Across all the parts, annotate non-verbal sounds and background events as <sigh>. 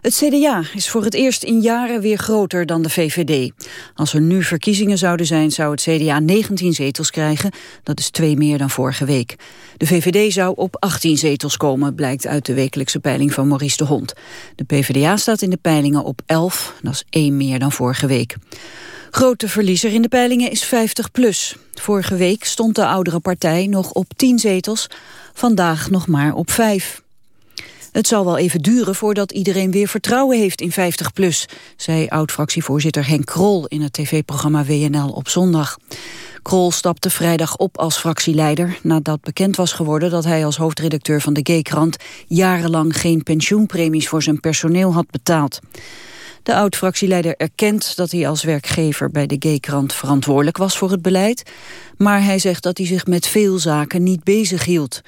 Het CDA is voor het eerst in jaren weer groter dan de VVD. Als er nu verkiezingen zouden zijn, zou het CDA 19 zetels krijgen. Dat is twee meer dan vorige week. De VVD zou op 18 zetels komen, blijkt uit de wekelijkse peiling van Maurice de Hond. De PvdA staat in de peilingen op 11, dat is één meer dan vorige week. Grote verliezer in de peilingen is 50PLUS. Vorige week stond de oudere partij nog op 10 zetels, vandaag nog maar op 5. Het zal wel even duren voordat iedereen weer vertrouwen heeft in 50PLUS, zei oud-fractievoorzitter Henk Krol in het tv-programma WNL op zondag. Krol stapte vrijdag op als fractieleider nadat bekend was geworden dat hij als hoofdredacteur van de G-krant jarenlang geen pensioenpremies voor zijn personeel had betaald. De oud-fractieleider erkent dat hij als werkgever bij de G-krant verantwoordelijk was voor het beleid, maar hij zegt dat hij zich met veel zaken niet bezig hield.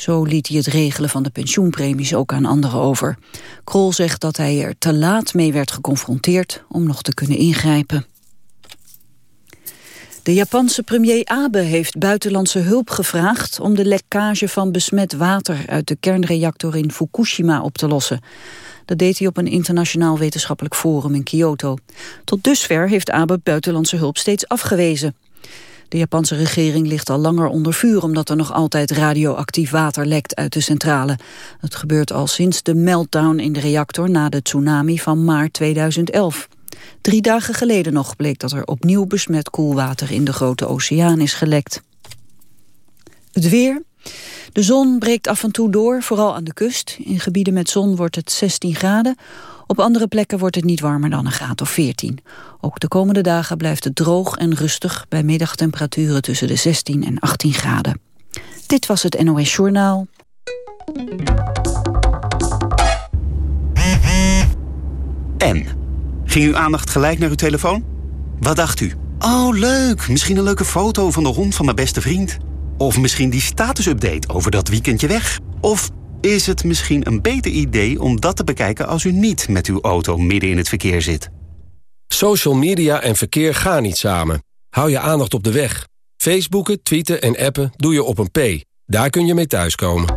Zo liet hij het regelen van de pensioenpremies ook aan anderen over. Krol zegt dat hij er te laat mee werd geconfronteerd om nog te kunnen ingrijpen. De Japanse premier Abe heeft buitenlandse hulp gevraagd... om de lekkage van besmet water uit de kernreactor in Fukushima op te lossen. Dat deed hij op een internationaal wetenschappelijk forum in Kyoto. Tot dusver heeft Abe buitenlandse hulp steeds afgewezen. De Japanse regering ligt al langer onder vuur... omdat er nog altijd radioactief water lekt uit de centrale. Het gebeurt al sinds de meltdown in de reactor... na de tsunami van maart 2011. Drie dagen geleden nog bleek dat er opnieuw besmet koelwater... in de Grote Oceaan is gelekt. Het weer... De zon breekt af en toe door, vooral aan de kust. In gebieden met zon wordt het 16 graden. Op andere plekken wordt het niet warmer dan een graad of 14. Ook de komende dagen blijft het droog en rustig... bij middagtemperaturen tussen de 16 en 18 graden. Dit was het NOS Journaal. En? Ging uw aandacht gelijk naar uw telefoon? Wat dacht u? Oh, leuk! Misschien een leuke foto van de hond van mijn beste vriend. Of misschien die statusupdate over dat weekendje weg. Of is het misschien een beter idee om dat te bekijken als u niet met uw auto midden in het verkeer zit? Social media en verkeer gaan niet samen. Hou je aandacht op de weg. Facebooken, tweeten en appen doe je op een P. Daar kun je mee thuiskomen.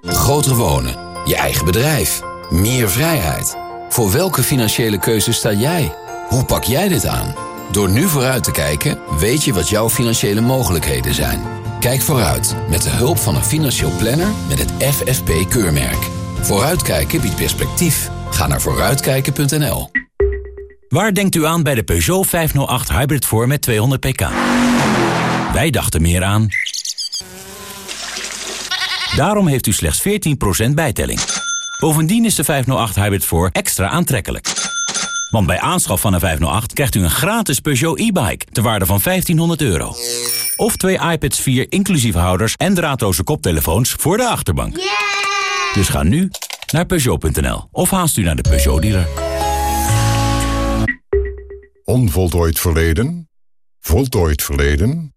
Groter wonen. Je eigen bedrijf. Meer vrijheid. Voor welke financiële keuze sta jij? Hoe pak jij dit aan? Door nu vooruit te kijken, weet je wat jouw financiële mogelijkheden zijn. Kijk vooruit met de hulp van een financieel planner met het FFP-keurmerk. Vooruitkijken biedt perspectief. Ga naar vooruitkijken.nl. Waar denkt u aan bij de Peugeot 508 Hybrid voor met 200 pk? Wij dachten meer aan... Daarom heeft u slechts 14% bijtelling. Bovendien is de 508 Hybrid voor extra aantrekkelijk. Want bij aanschaf van een 508 krijgt u een gratis Peugeot e-bike... ter waarde van 1500 euro. Of twee iPads 4 inclusief houders en draadloze koptelefoons voor de achterbank. Dus ga nu naar Peugeot.nl of haast u naar de Peugeot-dealer. Onvoltooid verleden, voltooid verleden.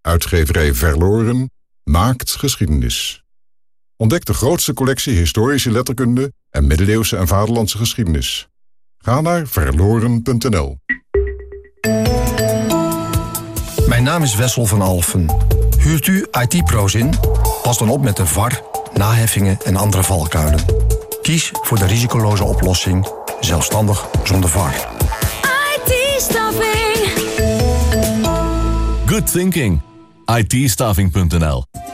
Uitgeverij Verloren maakt geschiedenis. Ontdek de grootste collectie historische letterkunde... en middeleeuwse en vaderlandse geschiedenis. Ga naar verloren.nl. Mijn naam is Wessel van Alfen. Huurt u IT-pro's in? Pas dan op met de VAR, naheffingen en andere valkuilen. Kies voor de risicoloze oplossing, zelfstandig zonder VAR. IT-staffing. Good thinking. it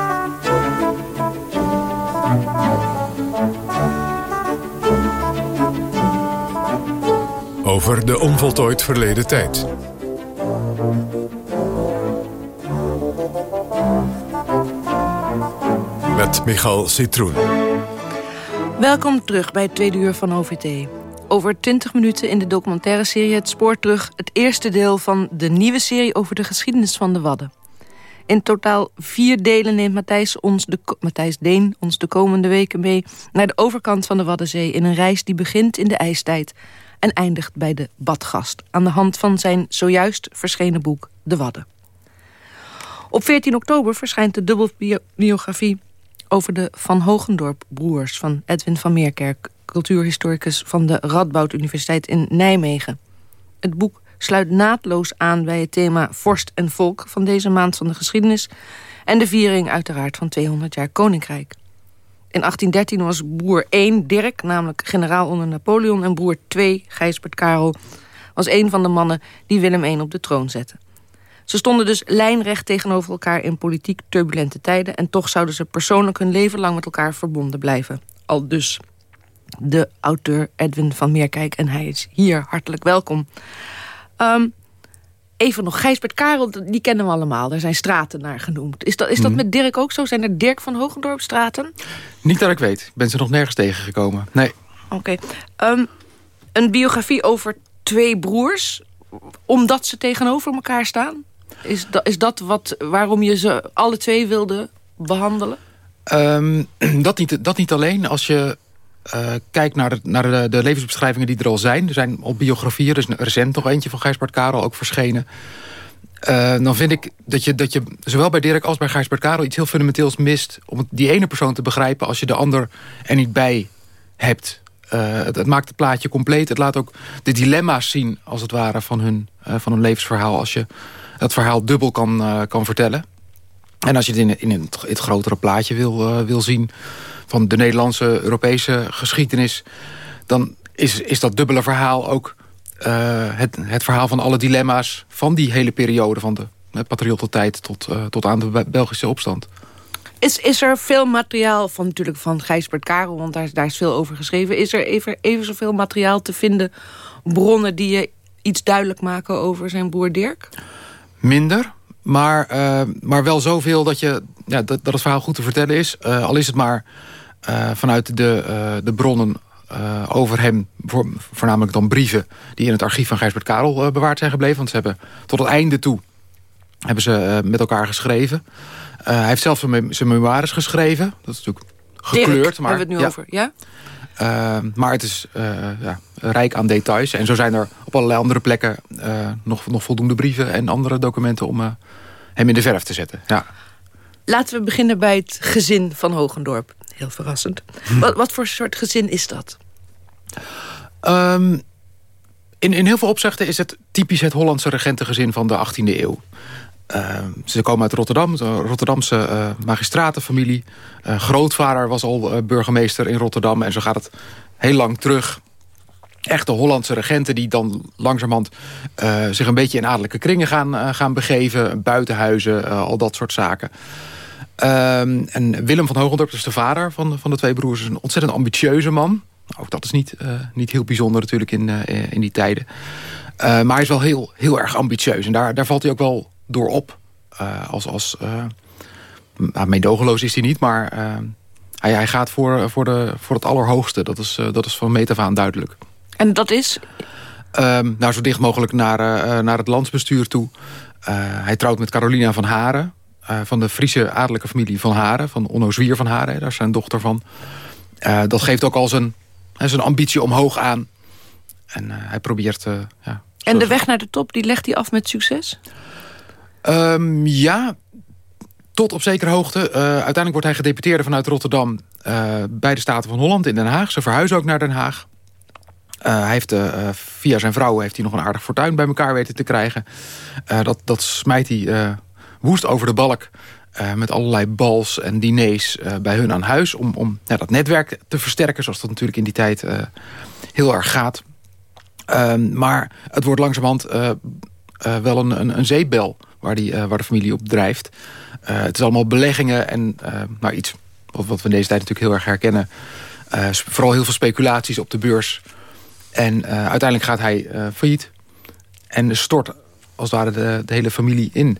Over de onvoltooid verleden tijd. Met Michal Citroen. Welkom terug bij het tweede uur van OVT. over 20 minuten in de documentaire serie Het Spoor Terug... het eerste deel van de nieuwe serie over de geschiedenis van de Wadden. In totaal vier delen neemt Matthijs, ons de, Matthijs Deen ons de komende weken mee... naar de overkant van de Waddenzee in een reis die begint in de ijstijd... en eindigt bij de Badgast... aan de hand van zijn zojuist verschenen boek De Wadden. Op 14 oktober verschijnt de dubbelbiografie over de Van Hogendorp-broers... van Edwin van Meerkerk, cultuurhistoricus van de Radboud Universiteit in Nijmegen. Het boek sluit naadloos aan bij het thema Vorst en Volk... van deze maand van de geschiedenis... en de viering uiteraard van 200 jaar Koninkrijk. In 1813 was broer 1, Dirk, namelijk generaal onder Napoleon... en broer 2, Gijsbert Karel, was een van de mannen die Willem I op de troon zette. Ze stonden dus lijnrecht tegenover elkaar in politiek turbulente tijden... en toch zouden ze persoonlijk hun leven lang met elkaar verbonden blijven. Al dus de auteur Edwin van Meerkijk en hij is hier hartelijk welkom. Ehm, even nog, Gijsbert Karel, die kennen we allemaal. Daar zijn straten naar genoemd. Is dat, is dat mhm. met Dirk ook zo? Zijn er Dirk van Hogendorp straten? Niet dat ik weet. Ik ben ze nog nergens tegengekomen. Nee. Oké. Ehm, een biografie over twee broers, omdat ze tegenover elkaar staan? Is dat, is dat wat, waarom je ze alle twee wilde behandelen? Um, <clears throat> dat, niet, dat niet alleen. Als je uh, kijk naar, de, naar de, de, levensbeschrijvingen die er al zijn. Er zijn op biografieën, er is recent nog eentje van Gijsbert Karel ook verschenen. Uh, dan vind ik dat je, dat je zowel bij Dirk als bij Gijsbert Karel... iets heel fundamenteels mist om die ene persoon te begrijpen... als je de ander er niet bij hebt. Het, het, maakt het plaatje compleet. Het laat ook de dilemma's zien, als het ware, van hun, van hun levensverhaal... als je dat verhaal dubbel kan, kan vertellen. En als je het in, in het, het grotere plaatje wil, wil zien van de Nederlandse, Europese geschiedenis... dan is, is dat dubbele verhaal ook uh, het, het verhaal van alle dilemma's... van die hele periode van de patriotentijd tot, uh, tot aan de Belgische opstand. Is, is er veel materiaal van, natuurlijk van Gijsbert Karel... want daar, daar is veel over geschreven. Is er even, even zoveel materiaal te vinden... bronnen die je iets duidelijk maken over zijn broer Dirk? Minder, maar, uh, maar wel zoveel dat, je, ja, dat, dat het verhaal goed te vertellen is. al is het maar vanuit de, uh, de bronnen uh, over hem, voor, voornamelijk dan brieven... die in het archief van Gijsbert Karel bewaard zijn gebleven. Want ze hebben tot het einde toe hebben ze met elkaar geschreven. hij heeft zelf zijn, zijn memoires geschreven. Dat is natuurlijk gekleurd. Dirk, maar, hebben we het nu over, ja? maar het is ja, rijk aan details. En zo zijn er op allerlei andere plekken nog, nog voldoende brieven... en andere documenten om hem in de verf te zetten. Ja. Laten we beginnen bij het gezin van Hogendorp. Heel verrassend. Wat, wat voor soort gezin is dat? Um, in, in heel veel opzichten is het typisch het Hollandse regentengezin van de 18e eeuw. Uh, ze komen uit Rotterdam, de Rotterdamse uh, magistratenfamilie. Uh, grootvader was al eh, burgemeester in Rotterdam en zo gaat het heel lang terug. Echte Hollandse regenten die dan langzamerhand zich een beetje in adellijke kringen gaan, gaan begeven. Buitenhuizen, al dat soort zaken. Um, en Willem van Hogendorp, dus de vader van, van de twee broers... is een ontzettend ambitieuze man. Ook dat is niet, uh, niet heel bijzonder natuurlijk in, uh, in die tijden. Uh, maar hij is wel heel, heel erg ambitieus. En daar, daar valt hij ook wel door op. als als nou, meedogenloos is hij niet, maar hij, hij gaat voor, voor, de, voor het allerhoogste. Dat is, dat is van meet af aan duidelijk. En dat is? Um, nou, zo dicht mogelijk naar, naar het landsbestuur toe. hij trouwt met Carolina van Haren. Uh, van de Friese adellijke familie van Haren. Van Onno Zwier van Haren, daar is zijn dochter van. Uh, dat geeft ook al zijn, zijn ambitie omhoog aan. En uh, hij probeert... ja, en de weg naar de top, die legt hij af met succes? Um, ja, tot op zekere hoogte. uiteindelijk wordt hij gedeputeerde vanuit Rotterdam... bij de Staten van Holland in Den Haag. Ze verhuizen ook naar Den Haag. hij heeft, via zijn vrouw heeft hij nog een aardig fortuin bij elkaar weten te krijgen. dat, dat smijt hij woest over de balk... Uh, met allerlei bals en diners uh, bij hun aan huis... om, om dat netwerk te versterken, zoals dat natuurlijk in die tijd uh, heel erg gaat. Ehm, maar het wordt langzamerhand wel een, een, een, zeepbel waar, die, waar de familie op drijft. het is allemaal beleggingen en nou, iets wat, wat we in deze tijd natuurlijk heel erg herkennen. vooral heel veel speculaties op de beurs. En uiteindelijk gaat hij failliet en stort als het ware de, de hele familie in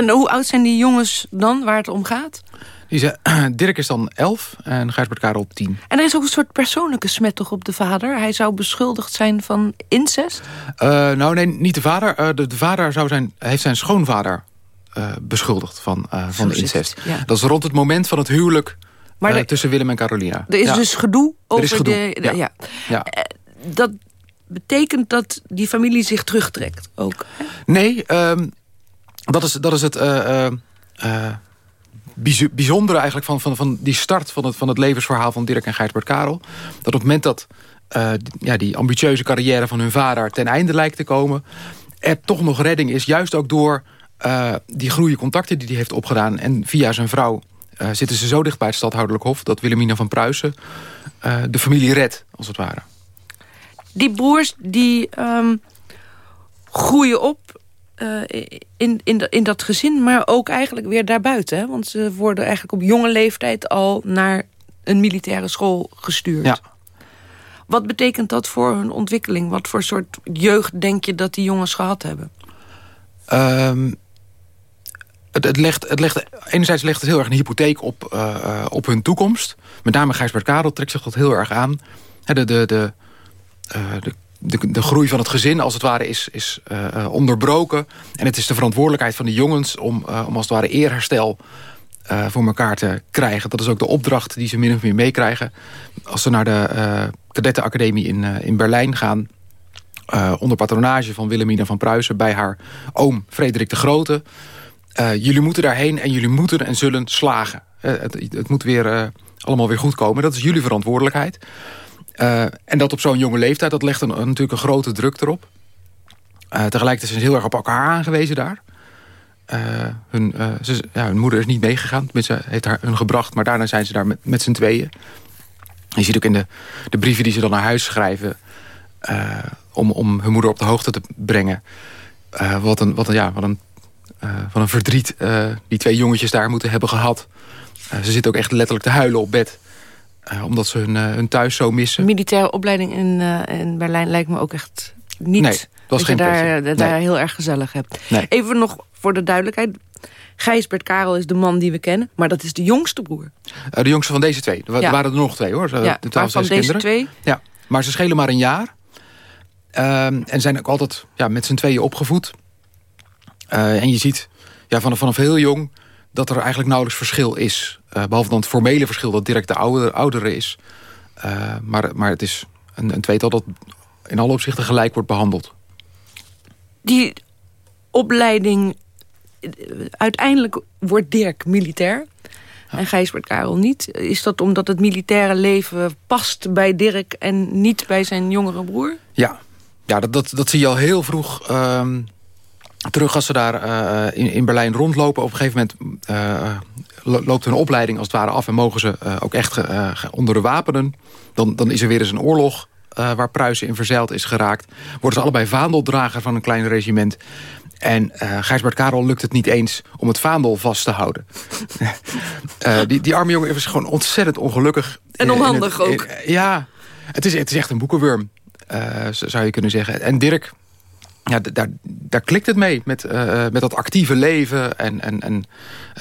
En hoe oud zijn die jongens dan, waar het om gaat? Die zijn, <clears throat> Dirk is dan 11 en Gijsbert Karel 10. En er is ook een soort persoonlijke smet toch op de vader? Hij zou beschuldigd zijn van incest? Uh, nou nee, niet de vader. Uh, de, de, vader zou zijn, heeft zijn schoonvader uh, beschuldigd van, van de incest. Het, ja. Dat is rond het moment van het huwelijk maar tussen Willem en Carolina. Er is ja. dus gedoe over is gedoe. de... de ja. ja. Dat betekent dat die familie zich terugtrekt ook? Hè? Nee, um, dat, is, dat is het bijzondere eigenlijk van, van, van die start van het, van het levensverhaal van Dirk en Gijsbert Karel. Dat op het moment dat ja, die ambitieuze carrière van hun vader ten einde lijkt te komen... er toch nog redding is, juist ook door die groeie contacten die hij heeft opgedaan. En via zijn vrouw zitten ze zo dicht bij het stadhouderlijk hof... dat Wilhelmina van Pruisen de familie redt, als het ware. Die broers die um, groeien op uh, in, in, in dat gezin, maar ook eigenlijk weer daarbuiten. Hè? Want ze worden eigenlijk op jonge leeftijd al naar een militaire school gestuurd. Ja. Wat betekent dat voor hun ontwikkeling? Wat voor soort jeugd denk je dat die jongens gehad hebben? Um, het, het, legt, het legt, enerzijds legt het heel erg een hypotheek op, uh, op hun toekomst. Met name Gijsbert Karel trekt zich dat heel erg aan. De, de, de, uh, de de, de groei van het gezin als het ware is, is uh, onderbroken. En het is de verantwoordelijkheid van de jongens om, uh, om als het ware eerherstel voor elkaar te krijgen. Dat is ook de opdracht die ze min of meer meekrijgen. Als ze naar de kadettenacademie in, in Berlijn gaan... onder patronage van Wilhelmina van Pruisen... bij haar oom Frederik de Grote. jullie moeten daarheen en jullie moeten en zullen slagen. Het, het, moet weer, allemaal weer goed komen. Dat is jullie verantwoordelijkheid. Uh, en dat op zo'n jonge leeftijd, dat legt een, natuurlijk een grote druk erop. Uh, tegelijkertijd zijn ze heel erg op elkaar aangewezen daar. Uh, hun, ze, ja, hun moeder is niet meegegaan, tenminste heeft haar hun gebracht... maar daarna zijn ze daar met, met z'n tweeën. Je ziet ook in de, de brieven die ze dan naar huis schrijven... om, om hun moeder op de hoogte te brengen... wat een, wat een, ja, wat een, wat een verdriet die twee jongetjes daar moeten hebben gehad. ze zitten ook echt letterlijk te huilen op bed... Uh, omdat ze hun, uh, hun, thuis zo missen. Militaire opleiding in, uh, in Berlijn lijkt me ook echt niet... Nee, dat was geen je daar, nee. daar heel erg gezellig hebt. Nee. Even nog voor de duidelijkheid. Gijsbert Karel is de man die we kennen, maar dat is de jongste broer. de jongste van deze twee. Er ja. waren er nog twee hoor. Ja, de van deze kinderen. twee. Ja, maar ze schelen maar een jaar. Ehm, en zijn ook altijd ja, met z'n tweeën opgevoed. en je ziet ja, vanaf, vanaf heel jong dat er eigenlijk nauwelijks verschil is. Uh, behalve dan het formele verschil dat direct de ouder, oudere is. Uh, maar, maar het is een, een tweetal dat in alle opzichten gelijk wordt behandeld. Die opleiding... Uiteindelijk wordt Dirk militair. Ja. En Gijsbert Karel niet. Is dat omdat het militaire leven past bij Dirk... en niet bij zijn jongere broer? Ja, ja dat, dat, dat zie je al heel vroeg... Uh, terug als ze daar uh, in, in Berlijn rondlopen. Op een gegeven moment uh, loopt hun opleiding als het ware af... en mogen ze uh, ook echt onder de wapenen. Dan, dan is er weer eens een oorlog waar Pruisen in verzeild is geraakt. Worden ze allebei vaandeldrager van een klein regiment. En Gijsbert Karel lukt het niet eens om het vaandel vast te houden. <laughs> die, die arme jongen is gewoon ontzettend ongelukkig. En onhandig in het, in, ook. ja, het is, het is echt een boekenwurm, zou je kunnen zeggen. En Dirk ja, daar, klikt het mee met, uh, met dat actieve leven en, en, en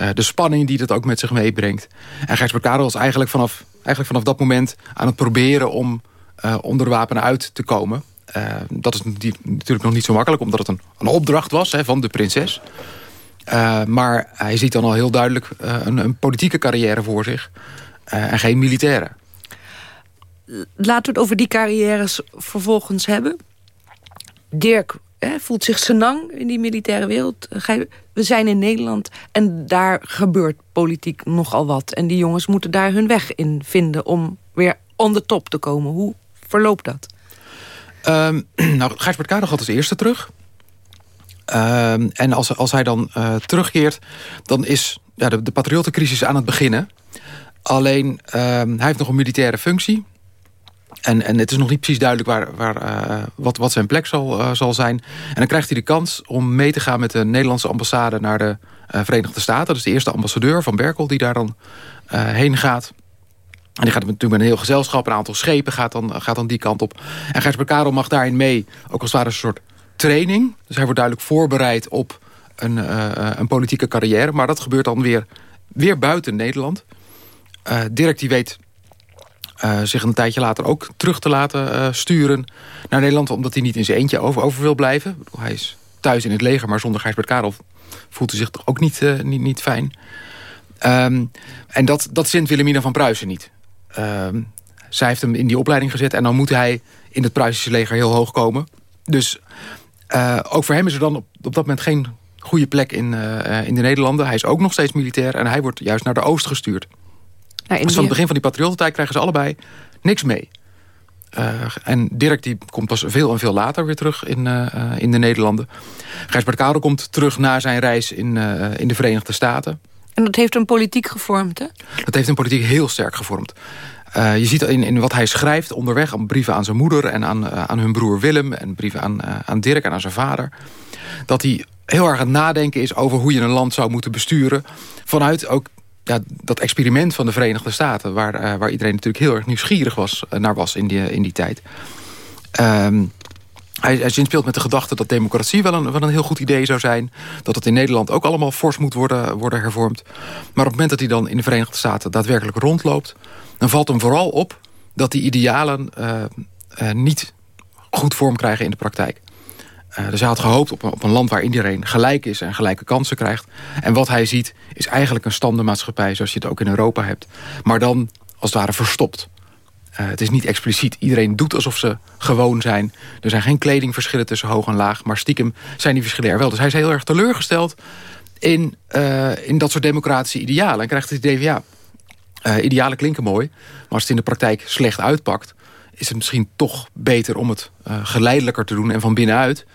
uh, de spanning die dat ook met zich meebrengt. En Gijsbert Karel is eigenlijk vanaf, eigenlijk vanaf dat moment aan het proberen om uh, onder de wapenen uit te komen. dat is natuurlijk nog niet zo makkelijk, omdat het een, een opdracht was hè, van de prinses. maar hij ziet dan al heel duidelijk een, een, politieke carrière voor zich en geen militaire. Laten we het over die carrières vervolgens hebben. Dirk voelt zich senang in die militaire wereld. We zijn in Nederland en daar gebeurt politiek nogal wat. En die jongens moeten daar hun weg in vinden om weer on the top te komen. Hoe verloopt dat? Um, <clears throat> nou, Gijsbert Karel gaat als eerste terug. Um, en als, als hij dan uh, terugkeert, dan is ja, de, de patriotencrisis aan het beginnen. Alleen, um, hij heeft nog een militaire functie. En, en het is nog niet precies duidelijk waar, waar, uh, wat, wat zijn plek zal, uh, zal zijn. En dan krijgt hij de kans om mee te gaan met de Nederlandse ambassade... naar de uh, Verenigde Staten. Dat is de eerste ambassadeur van Berkel die daar dan heen gaat. En die gaat natuurlijk met een heel gezelschap, een aantal schepen gaat dan, gaat dan die kant op. En Gijsbert Karel mag daarin mee, ook als het ware een soort training. Dus hij wordt duidelijk voorbereid op een, een politieke carrière. Maar dat gebeurt dan weer, weer buiten Nederland. Dirk die weet zich een tijdje later ook terug te laten sturen naar Nederland... omdat hij niet in zijn eentje over, over wil blijven. Hij is thuis in het leger, maar zonder Gijsbert Karel voelt hij zich toch ook niet, niet, niet fijn. Ehm, en dat, dat zint Wilhelmina van Pruisen niet. Um, zij heeft hem in die opleiding gezet... en dan moet hij in het Pruisische leger heel hoog komen. Dus uh, ook voor hem is er dan op, op dat moment geen goede plek in, uh, in de Nederlanden. Hij is ook nog steeds militair en hij wordt juist naar de oost gestuurd. Nou, dus van het begin van die patriottentijd krijgen ze allebei niks mee. Uh, en Dirk die komt pas veel en veel later weer terug in, in de Nederlanden. Gijsbert Karel komt terug na zijn reis in, in de Verenigde Staten. En dat heeft hem politiek gevormd, hè? Dat heeft hem politiek heel sterk gevormd. Je ziet in, in wat hij schrijft onderweg... aan brieven aan zijn moeder en aan, aan hun broer Willem... en brieven aan, aan Dirk en aan zijn vader... dat hij heel erg aan het nadenken is over hoe je een land zou moeten besturen... vanuit ook ja, dat experiment van de Verenigde Staten... waar, waar iedereen natuurlijk heel erg nieuwsgierig was, naar was in die, in die tijd. Um, hij, hij zinspeelt met de gedachte dat democratie wel een, wel een heel goed idee zou zijn. Dat het in Nederland ook allemaal fors moet worden, worden hervormd. Maar op het moment dat hij dan in de Verenigde Staten daadwerkelijk rondloopt... dan valt hem vooral op dat die idealen uh, niet goed vorm krijgen in de praktijk. Uh, dus hij had gehoopt op een, op een, land waar iedereen gelijk is en gelijke kansen krijgt. En wat hij ziet is eigenlijk een standenmaatschappij zoals je het ook in Europa hebt. Maar dan als het ware verstopt. Uh, het is niet expliciet. Iedereen doet alsof ze gewoon zijn. Er zijn geen kledingverschillen tussen hoog en laag. Maar stiekem zijn die verschillen er wel. Dus hij is heel erg teleurgesteld in, uh, in dat soort democratische idealen. En krijgt het idee van ja, idealen klinken mooi. Maar als het in de praktijk slecht uitpakt... is het misschien toch beter om het geleidelijker te doen en van binnenuit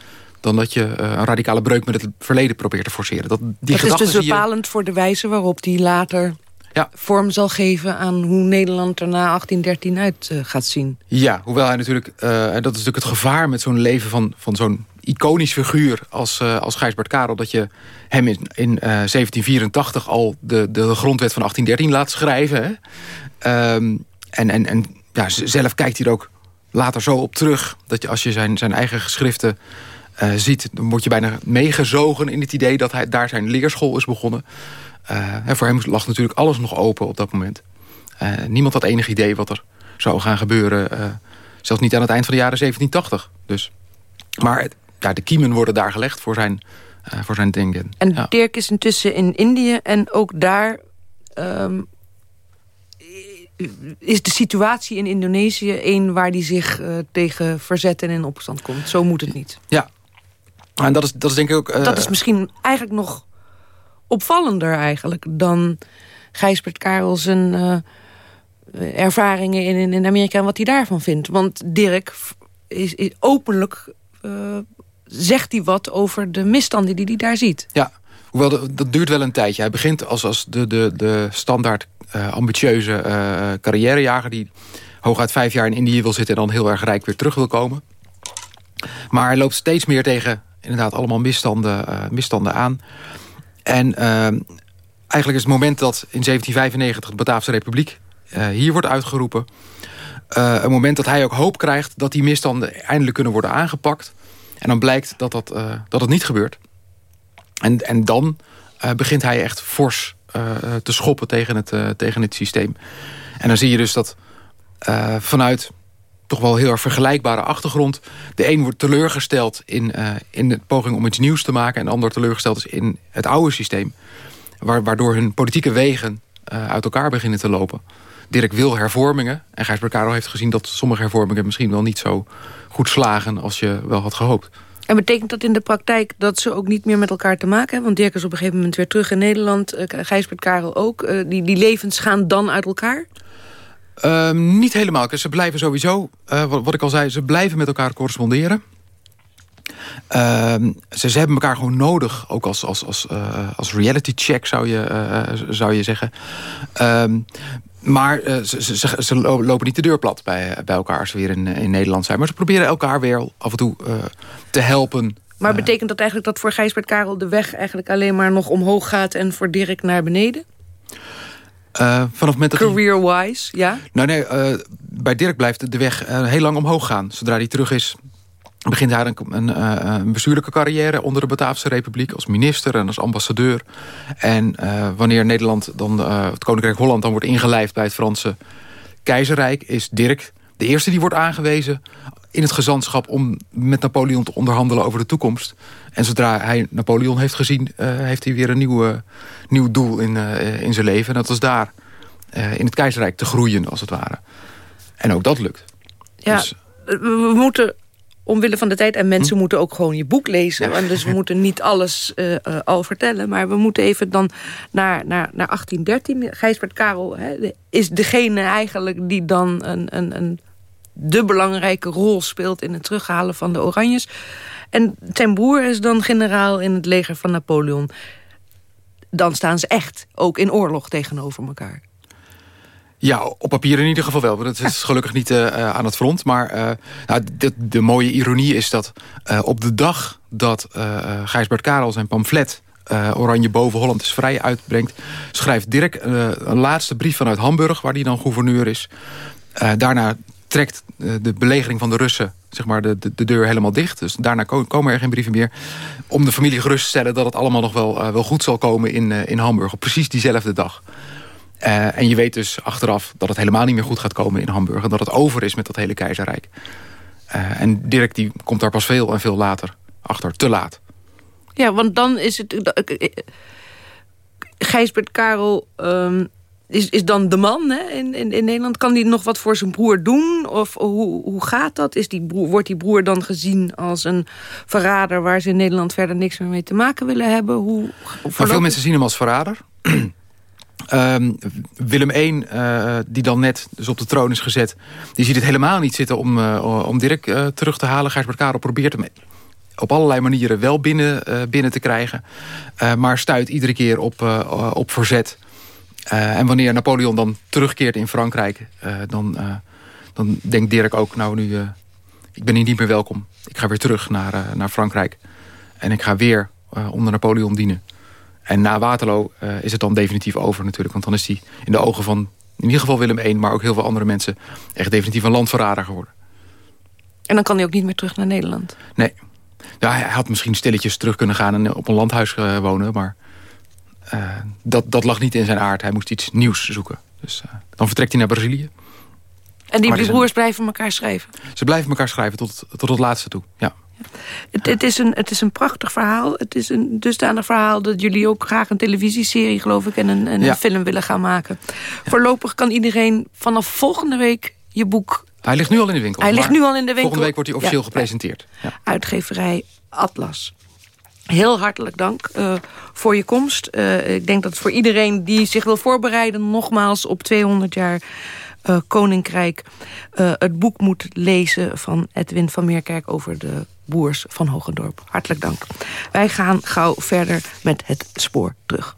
dan dat je een radicale breuk met het verleden probeert te forceren. Dat, die dat is dus bepalend je... voor de wijze waarop die later ja. vorm zal geven aan hoe Nederland er na 1813 uit uh, gaat zien. Ja, hoewel hij natuurlijk, uh, en dat is natuurlijk het gevaar met zo'n leven van, van zo'n iconisch figuur als, uh, als Gijsbert Karel... dat je hem in, in 1784 al de, de grondwet van 1813 laat schrijven. Um, en en, en ja, zelf kijkt hij er ook later zo op terug... dat je als je zijn, zijn eigen geschriften ziet... dan word je bijna meegezogen in het idee dat hij daar zijn leerschool is begonnen... Uh, voor hem lag natuurlijk alles nog open op dat moment. Uh, niemand had enig idee wat er zou gaan gebeuren. Zelfs niet aan het eind van de jaren 1780. Dus. Maar ja, de kiemen worden daar gelegd voor zijn, voor zijn denken. En ja. Dirk is intussen in Indië en ook daar... Um, is de situatie in Indonesië een waar die zich tegen verzet en in opstand komt. Zo moet het niet. Ja, en dat is, dat is denk ik ook... dat is misschien eigenlijk nog opvallender eigenlijk dan Gijsbert Karel zijn uh, ervaringen in, in Amerika en wat hij daarvan vindt. Want Dirk is, is openlijk zegt hij wat over de misstanden die hij daar ziet. Ja, hoewel dat, duurt wel een tijdje. Hij begint als, als de, de, de standaard uh, ambitieuze carrièrejager... die hooguit vijf jaar in Indië wil zitten... en dan heel erg rijk weer terug wil komen. Maar hij loopt steeds meer tegen inderdaad allemaal misstanden, misstanden aan... En eigenlijk is het moment dat in 1795 de Bataafse Republiek hier wordt uitgeroepen... Een moment dat hij ook hoop krijgt dat die misstanden eindelijk kunnen worden aangepakt. En dan blijkt dat, dat, dat het niet gebeurt. En, en dan begint hij echt fors te schoppen tegen het, tegen het systeem. En dan zie je dus dat vanuit toch wel heel erg vergelijkbare achtergrond. De een wordt teleurgesteld in, uh, in de poging om iets nieuws te maken... en de ander teleurgesteld is in het oude systeem. Waardoor hun politieke wegen uit elkaar beginnen te lopen. Dirk wil hervormingen. En Gijsbert Karel heeft gezien dat sommige hervormingen... misschien wel niet zo goed slagen als je wel had gehoopt. En betekent dat in de praktijk dat ze ook niet meer met elkaar te maken hebben? Want Dirk is op een gegeven moment weer terug in Nederland. Uh, Gijsbert Karel ook. die, die levens gaan dan uit elkaar? Um, niet helemaal. Ze blijven sowieso, uh, wat, wat, ik al zei, ze blijven met elkaar corresponderen. Um, ze, ze, hebben elkaar gewoon nodig, ook als, als, als, als reality check zou je, zou je zeggen. Maar ze, ze, ze, lopen niet de deur plat bij, bij elkaar als ze weer in, in Nederland zijn. Maar ze proberen elkaar weer af en toe te helpen. Maar betekent dat eigenlijk dat voor Gijsbert Karel de weg eigenlijk alleen maar nog omhoog gaat... en voor Dirk naar beneden? Uh, vanaf moment dat Career-wise, ja? Nou nee, bij Dirk blijft de weg heel lang omhoog gaan. Zodra hij terug is begint hij een, een, eh, een, bestuurlijke carrière onder de Bataafse Republiek... als minister en als ambassadeur. En uh, wanneer Nederland, dan, uh, het Koninkrijk Holland... dan wordt ingelijfd bij het Franse keizerrijk... is Dirk de eerste die wordt aangewezen in het gezantschap... om met Napoleon te onderhandelen over de toekomst. En zodra hij Napoleon heeft gezien... heeft hij weer een nieuw, nieuw doel in, in zijn leven. En dat was daar in het keizerrijk te groeien, als het ware. En ook dat lukt. Ja, dus, we moeten omwille van de tijd. En mensen hm? moeten ook gewoon je boek lezen. En dus we <laughs> moeten niet alles uh, al vertellen. Maar we moeten even dan naar, naar, naar 1813. Gijsbert Karel hè, is degene eigenlijk die dan een, een, een de belangrijke rol speelt... in het terughalen van de Oranjes. En zijn broer is dan generaal in het leger van Napoleon. Dan staan ze echt ook in oorlog tegenover elkaar. Ja, op papier in ieder geval wel. Dat is gelukkig niet uh, aan het front. Maar uh, nou, de, de, mooie ironie is dat op de dag dat Gijsbert Karel zijn pamflet... Oranje boven Holland is vrij uitbrengt... schrijft Dirk een laatste brief vanuit Hamburg... waar hij dan gouverneur is. daarna trekt de belegering van de Russen zeg maar, de, de, de, deur helemaal dicht. Dus daarna komen er geen brieven meer. Om de familie gerust te stellen dat het allemaal nog wel, wel goed zal komen in, in Hamburg. Op precies diezelfde dag. Uh, en je weet dus achteraf dat het helemaal niet meer goed gaat komen in Hamburg. En dat het over is met dat hele keizerrijk. Uh, en Dirk die komt daar pas veel en veel later achter. Te laat. Ja, want dan is het... Uh, Gijsbert Karel um, is, is dan de man hè, in, in, in, Nederland. Kan die nog wat voor zijn broer doen? Of hoe, hoe gaat dat? Is die broer, wordt die broer dan gezien als een verrader... waar ze in Nederland verder niks meer mee te maken willen hebben? Hoe, maar veel mensen zien hem als verrader. <clears throat> Um, Willem I, uh, die dan net dus op de troon is gezet... die ziet het helemaal niet zitten om, uh, om Dirk uh, terug te halen. Gijsbert Karel probeert hem op allerlei manieren wel binnen, binnen te krijgen. maar stuit iedere keer op, op verzet. en wanneer Napoleon dan terugkeert in Frankrijk... dan, dan denkt Dirk ook, nou nu... ik ben hier niet meer welkom. Ik ga weer terug naar, naar Frankrijk. En ik ga weer onder Napoleon dienen. En na Waterloo uh, is het dan definitief over natuurlijk. Want dan is hij in de ogen van in ieder geval Willem I... maar ook heel veel andere mensen echt definitief een landverrader geworden. En dan kan hij ook niet meer terug naar Nederland? Nee. Ja, hij had misschien stilletjes terug kunnen gaan en op een landhuis uh, wonen. Maar uh, dat, dat lag niet in zijn aard. Hij moest iets nieuws zoeken. Dus dan vertrekt hij naar Brazilië. En die broers blijven elkaar schrijven? Ze blijven elkaar schrijven tot, tot het laatste toe, ja. Het, het, is een, het is een prachtig verhaal. Het is een dusdanig verhaal dat jullie ook graag een televisieserie, geloof ik... en een, een film willen gaan maken. Voorlopig kan iedereen vanaf volgende week je boek... Hij ligt nu al in de winkel. Hij ligt nu al in de winkel. Volgende week wordt hij officieel gepresenteerd. Uitgeverij Atlas. Heel hartelijk dank uh, voor je komst. Uh, ik denk dat voor iedereen die zich wil voorbereiden... nogmaals op 200 jaar uh, Koninkrijk... het boek moet lezen van Edwin van Meerkerk... over de Boers van Hogendorp. Hartelijk dank. Wij gaan gauw verder met het spoor terug.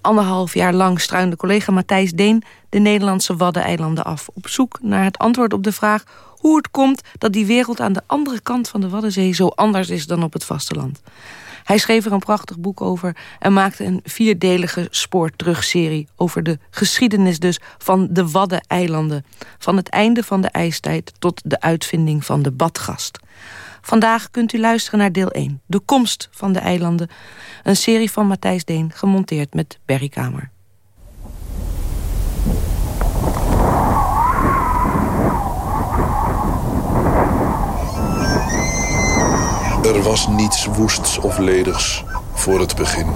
Anderhalf jaar lang struinde collega Matthijs Deen... de Nederlandse Waddeneilanden af... op zoek naar het antwoord op de vraag hoe het komt... dat die wereld aan de andere kant van de Waddenzee... zo anders is dan op het vasteland. Hij schreef er een prachtig boek over... en maakte een vierdelige spoorterugserie... over de geschiedenis dus van de Waddeneilanden. Van het einde van de ijstijd tot de uitvinding van de badgast. Vandaag kunt u luisteren naar deel 1, De komst van de eilanden. Een serie van Matthijs Deen, gemonteerd met Berry Kamer. Er was niets woests of ledigs voor het begin.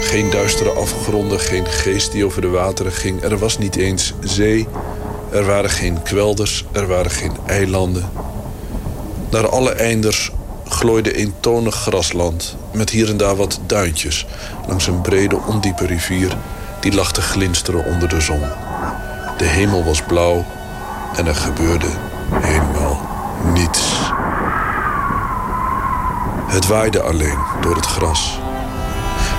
Geen duistere afgronden, geen geest die over de wateren ging. Er was niet eens zee, er waren geen kwelders, er waren geen eilanden. Naar alle einders glooide eentonig grasland... met hier en daar wat duintjes... langs een brede, ondiepe rivier... die lag te glinsteren onder de zon. De hemel was blauw en er gebeurde helemaal niets. Het waaide alleen door het gras.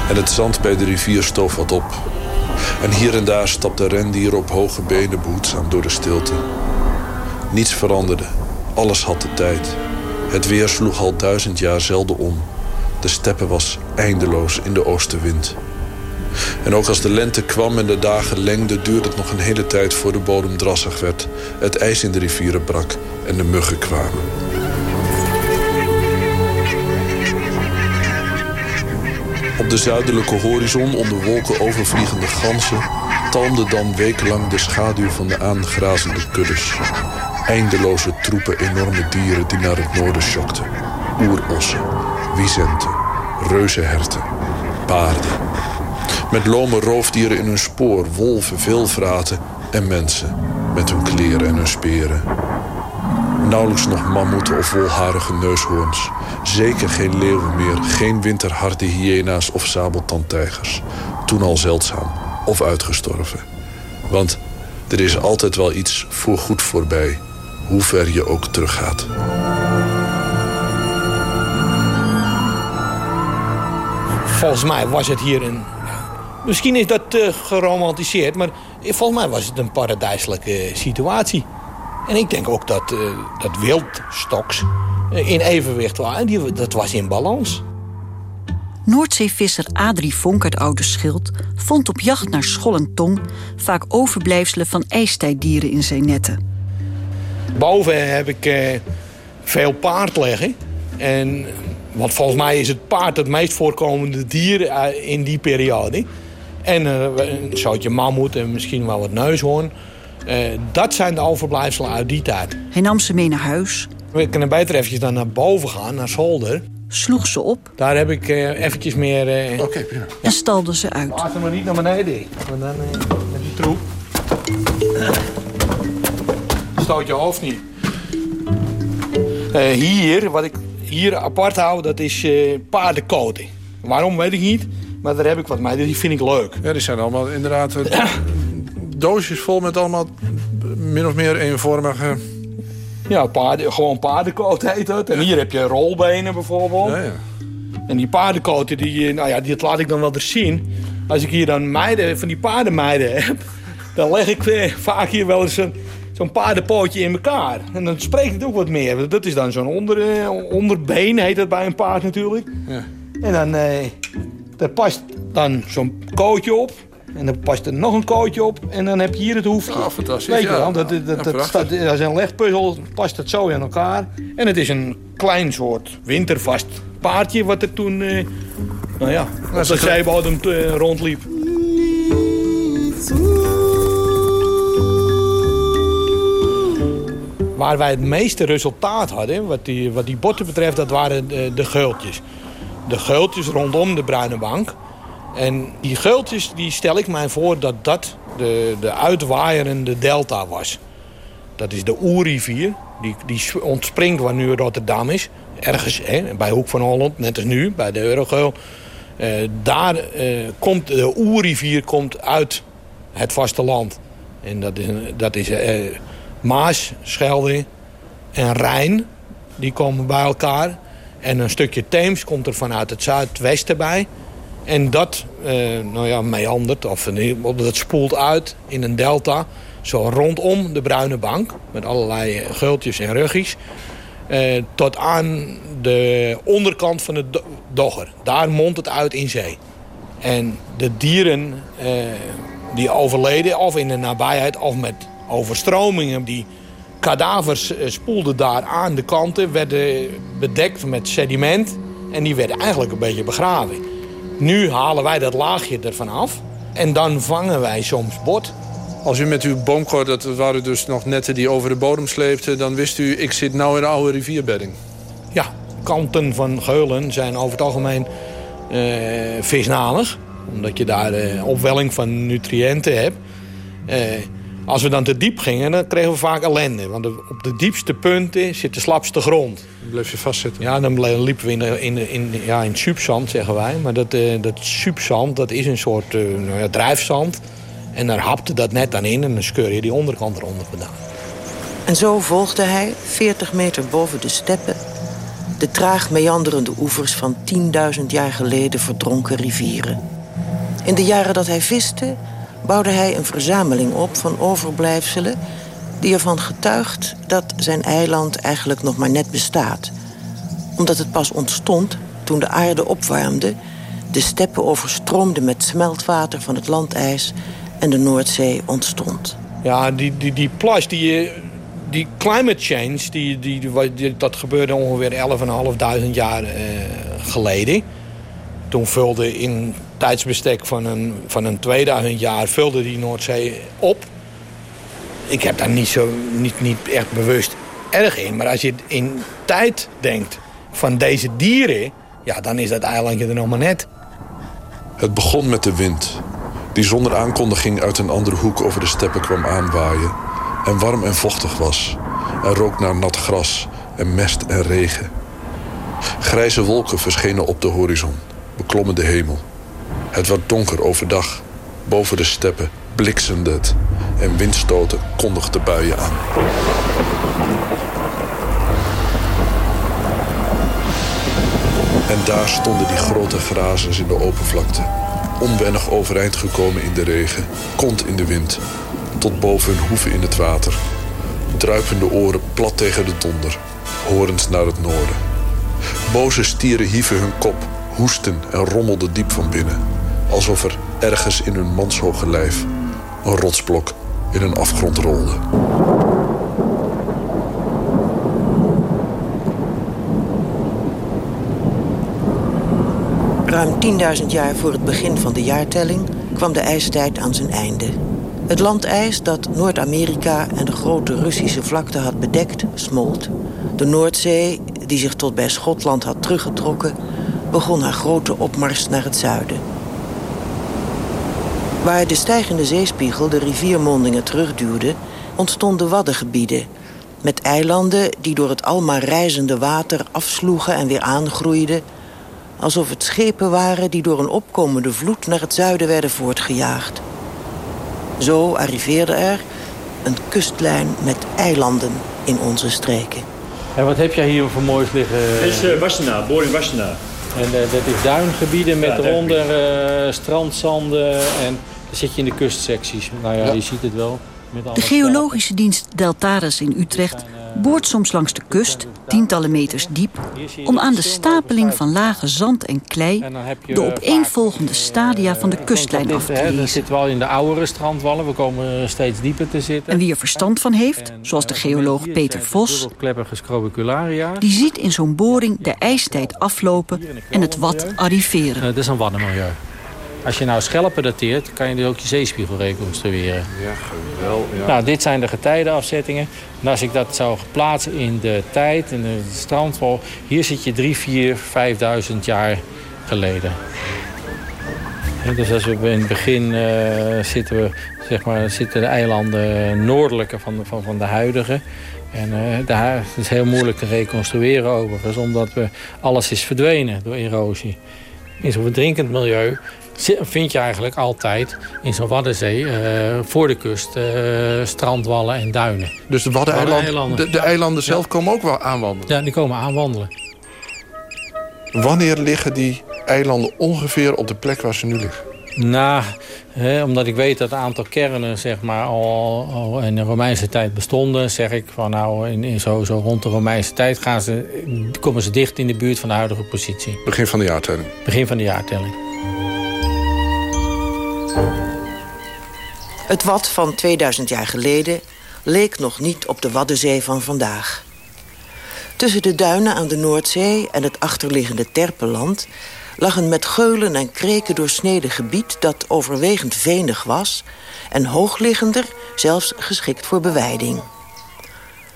En het zand bij de rivier stoof wat op en hier en daar stapte rendier op hoge benen behoedzaam door de stilte. Niets veranderde. Alles had de tijd. Het weer sloeg al duizend jaar zelden om. De steppe was eindeloos in de oostenwind. En ook als de lente kwam en de dagen lengden... duurde het nog een hele tijd voor de bodem drassig werd... het ijs in de rivieren brak en de muggen kwamen. Op de zuidelijke horizon onder wolken overvliegende ganzen... talmde dan wekenlang de schaduw van de aangrazende kuddes. Eindeloze troepen enorme dieren die naar het noorden sjokten. Oerossen, wisenten, reuzenherten, paarden. Met lome roofdieren in hun spoor, wolven, veelvraten en mensen... met hun kleren en hun speren. Nauwelijks nog mammoeten of wolharige neushoorns. Zeker geen leeuwen meer, geen winterharde hyena's of sabeltandtijgers. Toen al zeldzaam of uitgestorven. Want er is altijd wel iets voorgoed voorbij, hoe ver je ook teruggaat. Volgens mij was het hier een... Misschien is dat uh, geromantiseerd, maar volgens mij was het een paradijselijke situatie. En ik denk ook dat, uh, dat wildstoks in evenwicht waren. Die, dat was in balans. Noordzeevisser Adrie Vonk uit Oude Schild vond op jacht naar schol en tong vaak overblijfselen van ijstijddieren in zijn netten. Boven heb ik uh, veel paard liggen. En, want volgens mij is het paard het meest voorkomende dier in die periode. En uh, een soortje mammoet en misschien wel wat neushoorn. Uh, dat zijn de overblijfselen uit die tijd. Hij nam ze mee naar huis. We kunnen beter eventjes dan naar boven gaan, naar zolder. Sloeg ze op. Daar heb ik uh, eventjes meer... Uh... Oké, okay, prima. En stalde ze uit. Laat ze maar niet naar beneden. Want dan heb je troep. Stoot je hoofd niet. hier, wat ik hier apart hou, dat is paardenkoten. Waarom, weet ik niet. Maar daar heb ik wat mee. Die vind ik leuk. Ja, die zijn allemaal inderdaad <coughs> doosjes vol met allemaal min of meer eenvormige... Ja, paarden, gewoon paardenkoot heet het. En hier heb je rolbenen bijvoorbeeld. Ja, ja. En die paardenkoten, die, nou ja, die laat ik dan wel eens zien. Als ik hier dan meiden, van die paardenmeiden heb... dan leg ik vaak hier wel eens een, zo'n paardenpootje in elkaar. En dan spreekt het ook wat meer. Dat is dan zo'n onder, onderbeen, heet dat bij een paard natuurlijk. Ja. En dan eh, daar past dan zo'n kootje op. En dan past er nog een kootje op. En dan heb je hier het hoefje. Oh, fantastisch. Weet je wel, dat, dat, dat, dat, staat, is een legpuzzel. Past het zo in elkaar. En het is een klein soort wintervast paardje... wat er toen, eh, nou ja, op de zeebodem uh, rondliep. Waar wij het meeste resultaat hadden, wat die, wat die botten betreft... dat waren de, de geultjes. De geultjes rondom de Bruine Bank... En die geultjes die stel ik mij voor dat dat de, de uitwaaierende delta was. Dat is de Oerrivier. Die, die ontspringt waar nu Rotterdam is. Ergens hè, bij Hoek van Holland, net als nu, bij de Eurogeul. Uh, daar uh, komt de Oerrivier komt uit het vasteland. En dat is, dat is uh, Maas, Schelde en Rijn. Die komen bij elkaar. En een stukje Theems komt er vanuit het zuidwesten bij. En dat uh, nou ja, meandert, of dat spoelt uit in een delta... zo rondom de Bruine Bank, met allerlei gultjes en ruggies... Uh, tot aan de onderkant van de Dogger. Daar mondt het uit in zee. En de dieren die overleden, of in de nabijheid... of met overstromingen, die kadavers spoelden daar aan de kanten... werden bedekt met sediment en die werden eigenlijk een beetje begraven. Nu halen wij dat laagje ervan af. En dan vangen wij soms bot. Als u met uw boomkor, dat waren dus nog netten die over de bodem sleepten... dan wist u, ik zit nou in de oude rivierbedding. Ja, kanten van geulen zijn over het algemeen uh, visnalig. Omdat je daar uh, opwelling van nutriënten hebt. Uh, als we dan te diep gingen, dan kregen we vaak ellende. Want op de diepste punten zit de slapste grond. Dan bleef je vastzitten? Ja, dan liepen we in, in, in, ja, in subzand, zeggen wij. Maar dat, uh, dat subzand, dat is een soort uh, nou ja, drijfzand. En daar hapte dat net aan in en dan skeur je die onderkant eronder vandaan. En zo volgde hij, 40 meter boven de steppen... de traag meanderende oevers van 10.000 jaar geleden verdronken rivieren. In de jaren dat hij viste bouwde hij een verzameling op van overblijfselen... die ervan getuigt dat zijn eiland eigenlijk nog maar net bestaat. Omdat het pas ontstond toen de aarde opwarmde... de steppen stroomde met smeltwater van het landijs en de Noordzee ontstond. Ja, die, die, die plas, die, die climate change, die, die, dat gebeurde ongeveer 11.500 jaar uh, geleden. Toen vulde in tijdsbestek van een, van een 2000 jaar vulde die Noordzee op. Ik heb daar niet, zo, niet, niet echt bewust erg in. Maar als je in tijd denkt van deze dieren... ja, dan is dat eilandje er nog maar net. Het begon met de wind. Die zonder aankondiging uit een andere hoek over de steppen kwam aanwaaien. En warm en vochtig was. En rook naar nat gras en mest en regen. Grijze wolken verschenen op de horizon, beklommen de hemel. Het werd donker overdag. Boven de steppen bliksemde het en windstoten kondigden buien aan. En daar stonden die grote grazers in de open vlakte. Onwennig overeind gekomen in de regen, kont in de wind. Tot boven hun hoeven in het water. Druipende oren plat tegen de donder, horend naar het noorden. Boze stieren hieven hun kop, hoesten en rommelden diep van binnen. Alsof er ergens in hun manshoge lijf een rotsblok in een afgrond rolde. Ruim 10.000 jaar voor het begin van de jaartelling kwam de ijstijd aan zijn einde. Het landijs dat Noord-Amerika en de grote Russische vlakte had bedekt, smolt. De Noordzee, die zich tot bij Schotland had teruggetrokken... begon haar grote opmars naar het zuiden. Waar de stijgende zeespiegel de riviermondingen terugduwde... ontstonden waddengebieden... met eilanden die door het almaar reizende water afsloegen en weer aangroeiden... alsof het schepen waren die door een opkomende vloed... naar het zuiden werden voortgejaagd. Zo arriveerde er een kustlijn met eilanden in onze streken. En wat heb jij hier voor moois liggen? Dit is uh, Wassenaar, boring Wassenaar. En uh, dat is duingebieden met ja, eronder uh, strandzanden en dan zit je in de kustsecties. Nou ja, ja. je ziet het wel. de geologische dienst Deltares in Utrecht boort soms langs de kust, tientallen meters diep... om aan de stapeling van lage zand en klei... de opeenvolgende stadia van de kustlijn af te lezen. Dan zitten we al in de oudere strandwallen. We komen steeds dieper te zitten. En wie er verstand van heeft, zoals de geoloog Peter Vos... die ziet in zo'n boring de ijstijd aflopen en het wat arriveren. Het is een waddenmilieu. Als je nou schelpen dateert, kan je dus ook je zeespiegel reconstrueren. Ja, geweldig. Ja. Nou, dit zijn de getijdenafzettingen. En als ik dat zou plaatsen in de tijd, in de strandwal... hier zit je 3, 4, 5.000 jaar geleden. dus als we in het begin uh, zitten, we, zeg maar, zitten de eilanden noordelijker van de, van, van de huidige... En uh, daar is het heel moeilijk te reconstrueren overigens... omdat we, alles is verdwenen door erosie. In zo'n drinkend milieu vind je eigenlijk altijd in zo'n Waddenzee uh, voor de kust uh, strandwallen en duinen. Dus de Waddeneilanden, de, de eilanden zelf ja. komen ook wel aanwandelen? Ja, die komen aanwandelen. Wanneer liggen die eilanden ongeveer op de plek waar ze nu liggen? Nou, hè, omdat ik weet dat het aantal kernen zeg maar, al, al, in de Romeinse tijd bestonden... zeg ik van nou, in, in zo, zo rond de Romeinse tijd gaan ze, komen ze dicht in de buurt van de huidige positie. Begin van de jaartelling? Begin van de jaartelling. Het wat van 2000 jaar geleden leek nog niet op de Waddenzee van vandaag. Tussen de duinen aan de Noordzee en het achterliggende Terpenland... lag een met geulen en kreken doorsneden gebied dat overwegend venig was... en hoogliggender zelfs geschikt voor beweiding.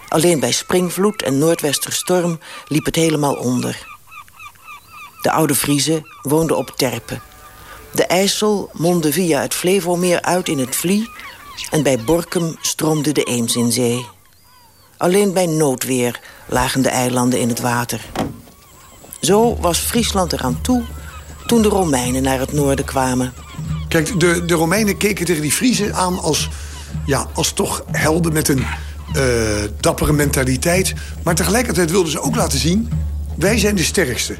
Alleen bij springvloed en noordwesterstorm liep het helemaal onder. De oude Friese woonden op Terpen de IJssel mondde via het Flevomeer uit in het Vlie... en bij Borkum stroomde de Eems in zee. Alleen bij noodweer lagen de eilanden in het water. Zo was Friesland eraan toe toen de Romeinen naar het noorden kwamen. Kijk, de, de Romeinen keken tegen die Friesen aan als, ja, als toch helden met een uh, dappere mentaliteit. Maar tegelijkertijd wilden ze ook laten zien... wij zijn de sterkste.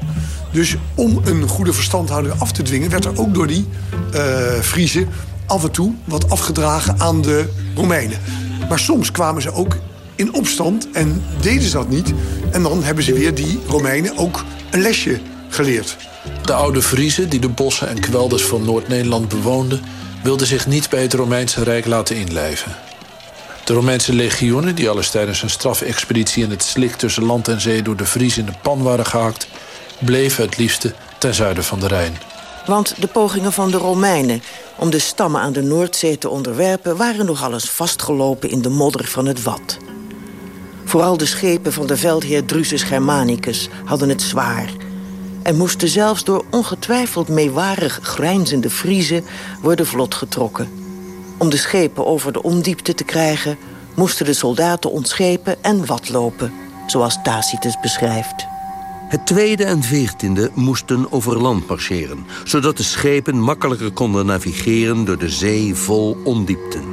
Dus om een goede verstandhouding af te dwingen... werd er ook door die uh, Friese af en toe wat afgedragen aan de Romeinen. Maar soms kwamen ze ook in opstand en deden ze dat niet. En dan hebben ze weer die Romeinen ook een lesje geleerd. De oude Friezen die de bossen en kwelders van Noord-Nederland bewoonden... wilden zich niet bij het Romeinse Rijk laten inlijven. De Romeinse legioenen, die alles tijdens een strafexpeditie... in het slik tussen land en zee door de Fries in de pan waren gehakt... bleven het liefste ten zuiden van de Rijn. Want de pogingen van de Romeinen om de stammen aan de Noordzee te onderwerpen... waren nogal eens vastgelopen in de modder van het Wad. Vooral de schepen van de veldheer Drusus Germanicus hadden het zwaar... en moesten zelfs door ongetwijfeld meewarig grijnzende Friezen worden vlot getrokken. Om de schepen over de ondiepte te krijgen... moesten de soldaten ontschepen en watlopen, zoals Tacitus beschrijft. Het tweede en veertiende moesten over land marcheren... zodat de schepen makkelijker konden navigeren door de zee vol ondiepten.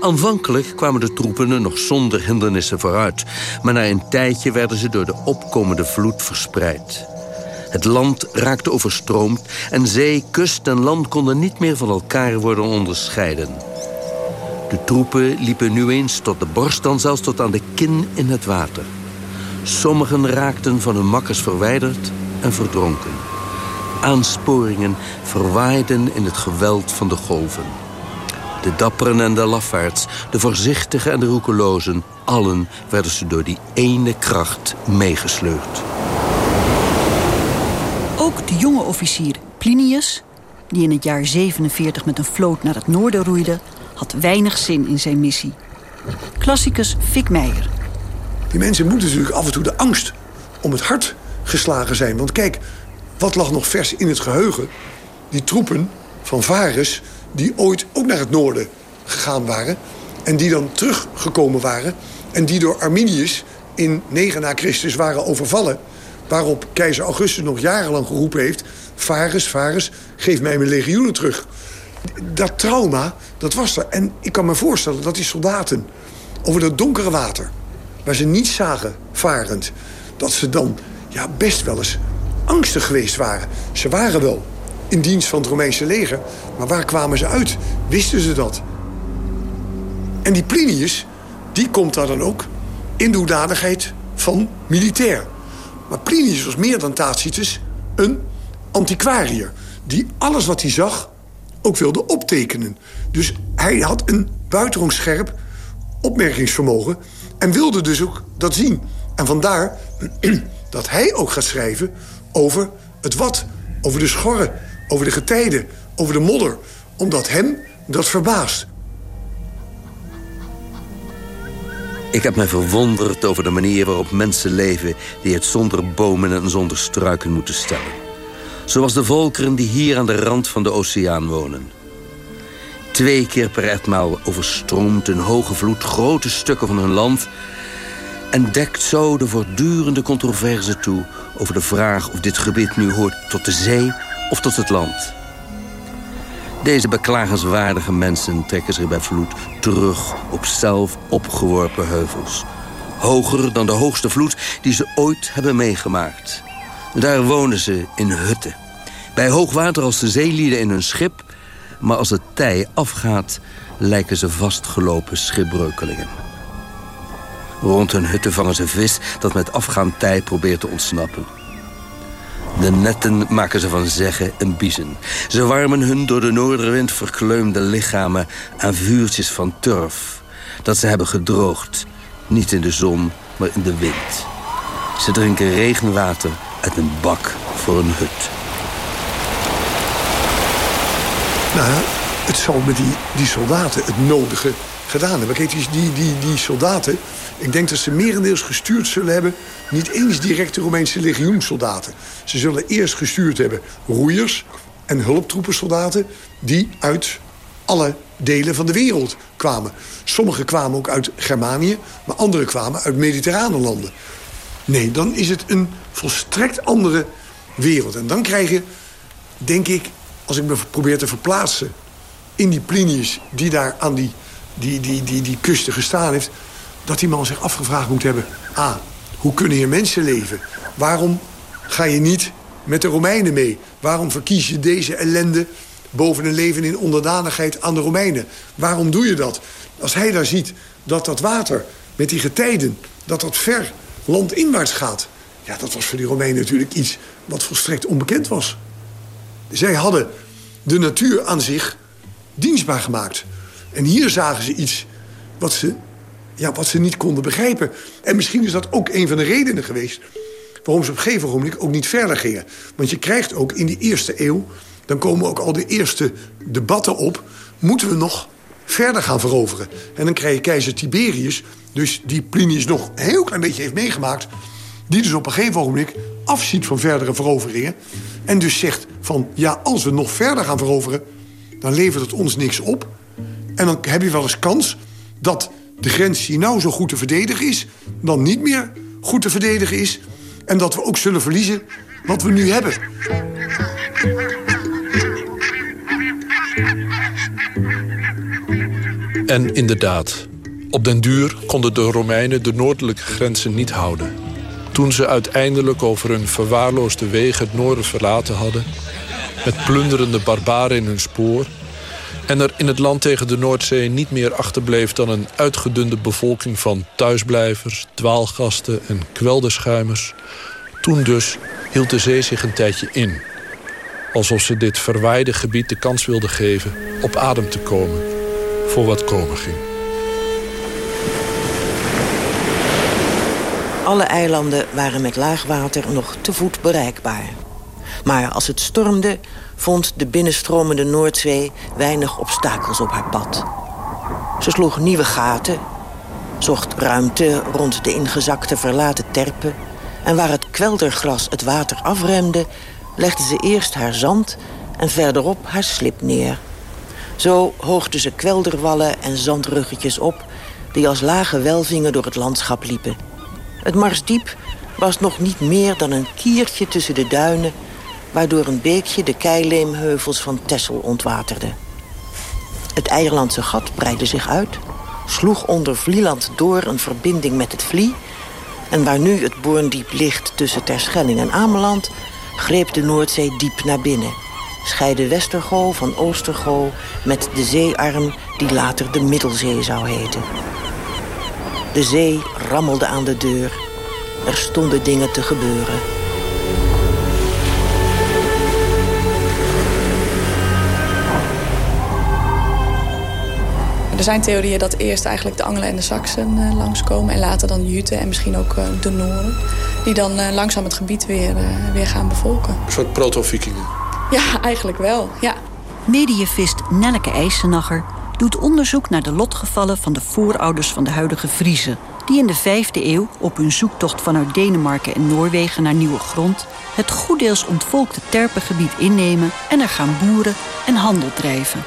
Aanvankelijk kwamen de troepen nog zonder hindernissen vooruit... maar na een tijdje werden ze door de opkomende vloed verspreid. Het land raakte overstroomd en zee, kust en land konden niet meer van elkaar worden onderscheiden. De troepen liepen nu eens tot de borst, dan zelfs tot aan de kin in het water. Sommigen raakten van hun makkers verwijderd en verdronken. Aansporingen verwaaiden in het geweld van de golven. De dapperen en de lafaards, de voorzichtigen en de roekelozen... allen werden ze door die ene kracht meegesleurd. Ook de jonge officier Plinius, die in het jaar 47 met een vloot naar het noorden roeide... had weinig zin in zijn missie. Klassicus Fik Meijer. Die mensen moeten natuurlijk af en toe de angst om het hart geslagen zijn. Want kijk, wat lag nog vers in het geheugen? Die troepen van Varus die ooit ook naar het noorden gegaan waren... en die dan teruggekomen waren... en die door Arminius in 9 na Christus waren overvallen... waarop keizer Augustus nog jarenlang geroepen heeft... Varus, Varus, geef mij mijn legioenen terug. Dat trauma, dat was er. En ik kan me voorstellen dat die soldaten over dat donkere water... waar ze niet zagen varend... dat ze dan ja, best wel eens angstig geweest waren. Ze waren wel in dienst van het Romeinse leger. Maar waar kwamen ze uit? Wisten ze dat? En die Plinius, die komt daar dan ook in de hoedanigheid van militair. Maar Plinius was meer dan Tacitus een antiquariër. Die alles wat hij zag ook wilde optekenen. Dus hij had een buitengewoon scherp opmerkingsvermogen... en wilde dus ook dat zien. En vandaar <clears throat> dat hij ook gaat schrijven over het wat, over de schorren over de getijden, over de modder. Omdat hem dat verbaast. Ik heb mij verwonderd over de manier waarop mensen leven... die het zonder bomen en zonder struiken moeten stellen. Zoals de volkeren die hier aan de rand van de oceaan wonen. Twee keer per etmaal overstroomt een hoge vloed grote stukken van hun land... en dekt zo de voortdurende controverse toe... over de vraag of dit gebied nu hoort tot de zee of tot het land. Deze beklagenswaardige mensen trekken zich bij vloed terug op zelf opgeworpen heuvels. Hoger dan de hoogste vloed die ze ooit hebben meegemaakt. Daar wonen ze in hutten. Bij hoogwater als de zeelieden in hun schip... maar als het tij afgaat lijken ze vastgelopen schipbreukelingen. Rond hun hutten vangen ze vis dat met afgaand tij probeert te ontsnappen. De netten maken ze van zeggen en biezen. Ze warmen hun door de noorderwind verkleumde lichamen aan vuurtjes van turf. Dat ze hebben gedroogd. Niet in de zon, maar in de wind. Ze drinken regenwater uit een bak voor een hut. Nou, het zal met die, die soldaten het nodige gedaan hebben. Kijk, die, die, die soldaten ik denk dat ze merendeels gestuurd zullen hebben... niet eens direct de Romeinse legioensoldaten. Ze zullen eerst gestuurd hebben roeiers en hulptroepensoldaten... die uit alle delen van de wereld kwamen. Sommigen kwamen ook uit Germanië, maar anderen kwamen uit mediterrane landen. Nee, dan is het een volstrekt andere wereld. En dan krijg je, denk ik, als ik me probeer te verplaatsen... in die Plinius die daar aan die, die, die, die, die kusten gestaan heeft dat die man zich afgevraagd moet hebben... A, hoe kunnen hier mensen leven? Waarom ga je niet met de Romeinen mee? Waarom verkies je deze ellende boven een leven in onderdanigheid aan de Romeinen? Waarom doe je dat? Als hij daar ziet dat dat water met die getijden... dat dat ver landinwaarts gaat... Ja, dat was voor die Romeinen natuurlijk iets wat volstrekt onbekend was. Zij hadden de natuur aan zich dienstbaar gemaakt. En hier zagen ze iets wat ze, ja, wat ze niet konden begrijpen. En misschien is dat ook een van de redenen geweest... waarom ze op een gegeven moment ook niet verder gingen. Want je krijgt ook in die eerste eeuw... dan komen ook al de eerste debatten op... moeten we nog verder gaan veroveren. En dan krijg je keizer Tiberius... dus die Plinius nog een heel klein beetje heeft meegemaakt... die dus op een gegeven ogenblik afziet van verdere veroveringen... en dus zegt van, ja, als we nog verder gaan veroveren... dan levert het ons niks op... En dan heb je wel eens kans dat de grens die nou zo goed te verdedigen is... dan niet meer goed te verdedigen is. En dat we ook zullen verliezen wat we nu hebben. En inderdaad, op den duur konden de Romeinen de noordelijke grenzen niet houden. Toen ze uiteindelijk over hun verwaarloosde wegen het noorden verlaten hadden... met plunderende barbaren in hun spoor en er in het land tegen de Noordzee niet meer achterbleef... dan een uitgedunde bevolking van thuisblijvers, dwaalgasten en kwelderschuimers. Toen dus hield de zee zich een tijdje in. Alsof ze dit verwijde gebied de kans wilde geven op adem te komen... voor wat komen ging. Alle eilanden waren met laagwater nog te voet bereikbaar. Maar als het stormde, vond de binnenstromende Noordzee weinig obstakels op haar pad. Ze sloeg nieuwe gaten, zocht ruimte rond de ingezakte verlaten terpen... en waar het kweldergras het water afremde... legde ze eerst haar zand en verderop haar slip neer. Zo hoogde ze kwelderwallen en zandruggetjes op... die als lage welvingen door het landschap liepen. Het Marsdiep was nog niet meer dan een kiertje tussen de duinen waardoor een beekje de keileemheuvels van Tessel ontwaterde. Het Eierlandse gat breidde zich uit, sloeg onder Vlieland door een verbinding met het Vlie... en waar nu het Boorndiep ligt tussen Terschelling en Ameland... greep de Noordzee diep naar binnen. Scheidde Westergo van Oostergo met de zeearm die later de Middelzee zou heten. De zee rammelde aan de deur. Er stonden dingen te gebeuren. Er zijn theorieën dat eerst eigenlijk de Angelen en de Saksen uh, langskomen... en later dan de Juten en misschien ook uh, de Noren... die dan uh, langzaam het gebied weer, weer gaan bevolken. Een soort proto-vikingen? Ja, eigenlijk wel, ja. Medievist Nelleke IJsenacher doet onderzoek naar de lotgevallen... van de voorouders van de huidige Friezen... die in de vijfde eeuw op hun zoektocht vanuit Denemarken en Noorwegen naar nieuwe grond... het goeddeels ontvolkte terpengebied innemen en er gaan boeren en handel drijven.